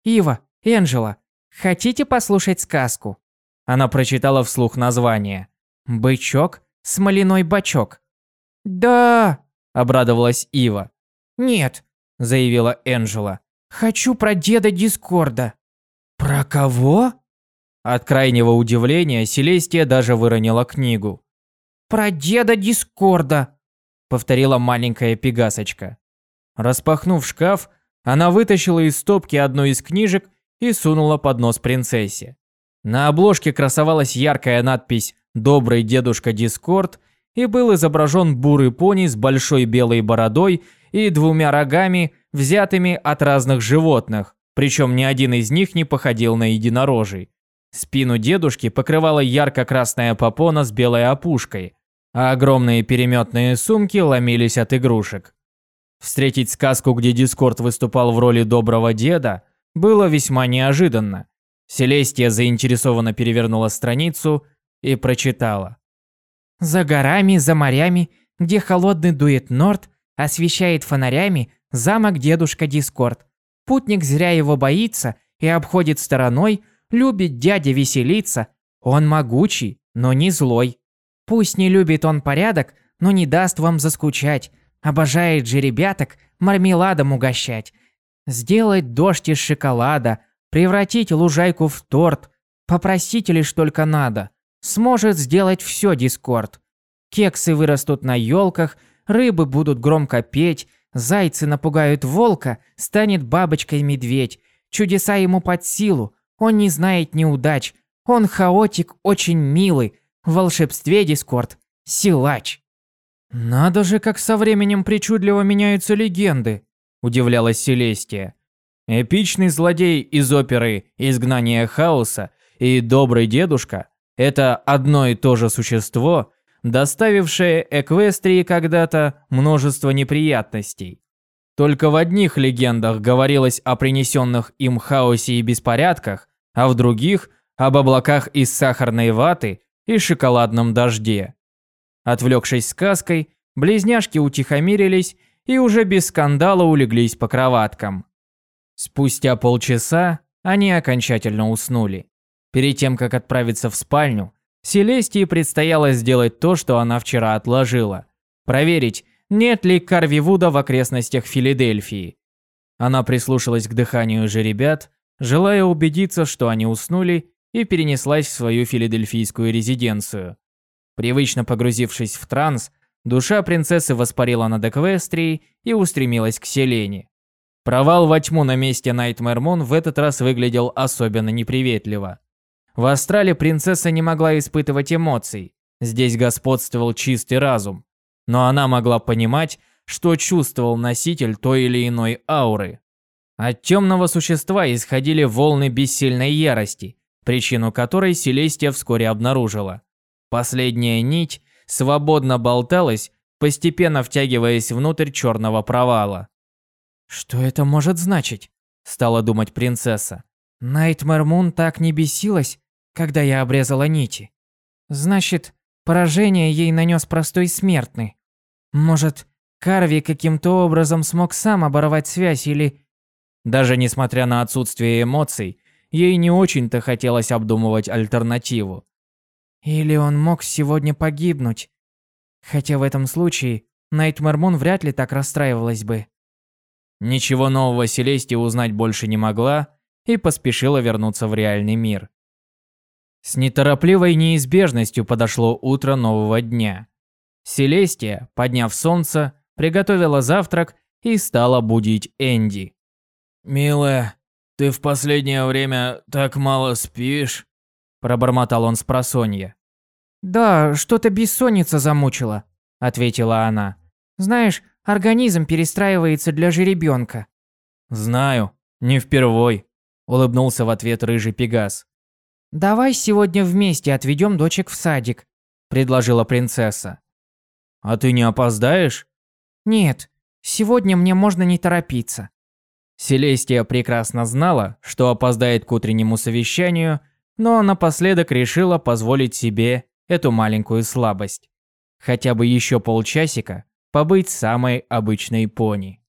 «Ива, Энджела, хотите послушать сказку?» Она прочитала вслух название. «Бычок, смоляной бачок». «Да!» – обрадовалась Ива. «Нет», – заявила Энджела. «Хочу про деда Дискорда». «Про кого?» От крайнего удивления Селестия даже выронила книгу. «Про деда Дискорда», — повторила маленькая пегасочка. Распахнув шкаф, она вытащила из стопки одну из книжек и сунула под нос принцессе. На обложке красовалась яркая надпись «Добрый дедушка Дискорд» и был изображен бурый пони с большой белой бородой и двумя рогами, взятыми от разных животных, причем ни один из них не походил на единорожий. Спину дедушки покрывала ярко-красная попона с белой опушкой, а огромные переметные сумки ломились от игрушек. Встретить сказку, где Дискорд выступал в роли доброго деда, было весьма неожиданно. Селестия заинтересованно перевернула страницу и прочитала. За горами, за морями, где холодный дует норд, освещает фонарями замок дедушка Дискорд. Путник зря его боится и обходит стороной, любит дядя веселиться. Он могучий, но не злой. Пусть не любит он порядок, но не даст вам заскучать. Обожает же ребяток мармеладом угощать. Сделать дождь из шоколада, превратить лужайку в торт. Попросить лишь только надо. Сможет сделать все Дискорд. Кексы вырастут на елках, рыбы будут громко петь, Зайцы напугают волка, станет бабочкой медведь. Чудеса ему под силу, он не знает неудач. Он хаотик, очень милый. В волшебстве Дискорд. Силач. «Надо же, как со временем причудливо меняются легенды», – удивлялась Селестия. Эпичный злодей из оперы «Изгнание хаоса» и добрый дедушка – это одно и то же существо, доставившее Эквестрии когда-то множество неприятностей. Только в одних легендах говорилось о принесенных им хаосе и беспорядках, а в других – об облаках из сахарной ваты и шоколадном дожде. Отвлекшись сказкой, близняшки утихомирились и уже без скандала улеглись по кроваткам. Спустя полчаса они окончательно уснули. Перед тем, как отправиться в спальню, Селестии предстояло сделать то, что она вчера отложила. Проверить, нет ли Карвивуда в окрестностях Филадельфии. Она прислушалась к дыханию же ребят, желая убедиться, что они уснули, и перенеслась в свою филадельфийскую резиденцию. Привычно погрузившись в транс, душа принцессы воспарила над Эквестрией и устремилась к Селене. Провал во тьму на месте Найтмэр Мун в этот раз выглядел особенно неприветливо. В астрале принцесса не могла испытывать эмоций. Здесь господствовал чистый разум. Но она могла понимать, что чувствовал носитель той или иной ауры. От темного существа исходили волны бессильной ярости, причину которой Селестия вскоре обнаружила. Последняя нить свободно болталась, постепенно втягиваясь внутрь черного провала. «Что это может значить?» – стала думать принцесса. Найтмэр Мун так не бесилась, когда я обрезала нити. Значит, поражение ей нанес простой смертный. Может, Карви каким-то образом смог сам оборвать связь или... Даже несмотря на отсутствие эмоций, ей не очень-то хотелось обдумывать альтернативу. Или он мог сегодня погибнуть. Хотя в этом случае Найтмэр Мун вряд ли так расстраивалась бы. Ничего нового Селестия узнать больше не могла и поспешила вернуться в реальный мир. С неторопливой неизбежностью подошло утро нового дня. Селестия, подняв солнце, приготовила завтрак и стала будить Энди. «Милая, ты в последнее время так мало спишь?» Пробормотал он с просонья. «Да, что-то бессонница замучила», — ответила она. «Знаешь, организм перестраивается для жеребенка». «Знаю, не впервой», — улыбнулся в ответ рыжий пегас. «Давай сегодня вместе отведем дочек в садик», – предложила принцесса. «А ты не опоздаешь?» «Нет, сегодня мне можно не торопиться». Селестия прекрасно знала, что опоздает к утреннему совещанию, но напоследок решила позволить себе эту маленькую слабость. Хотя бы еще полчасика побыть самой обычной пони.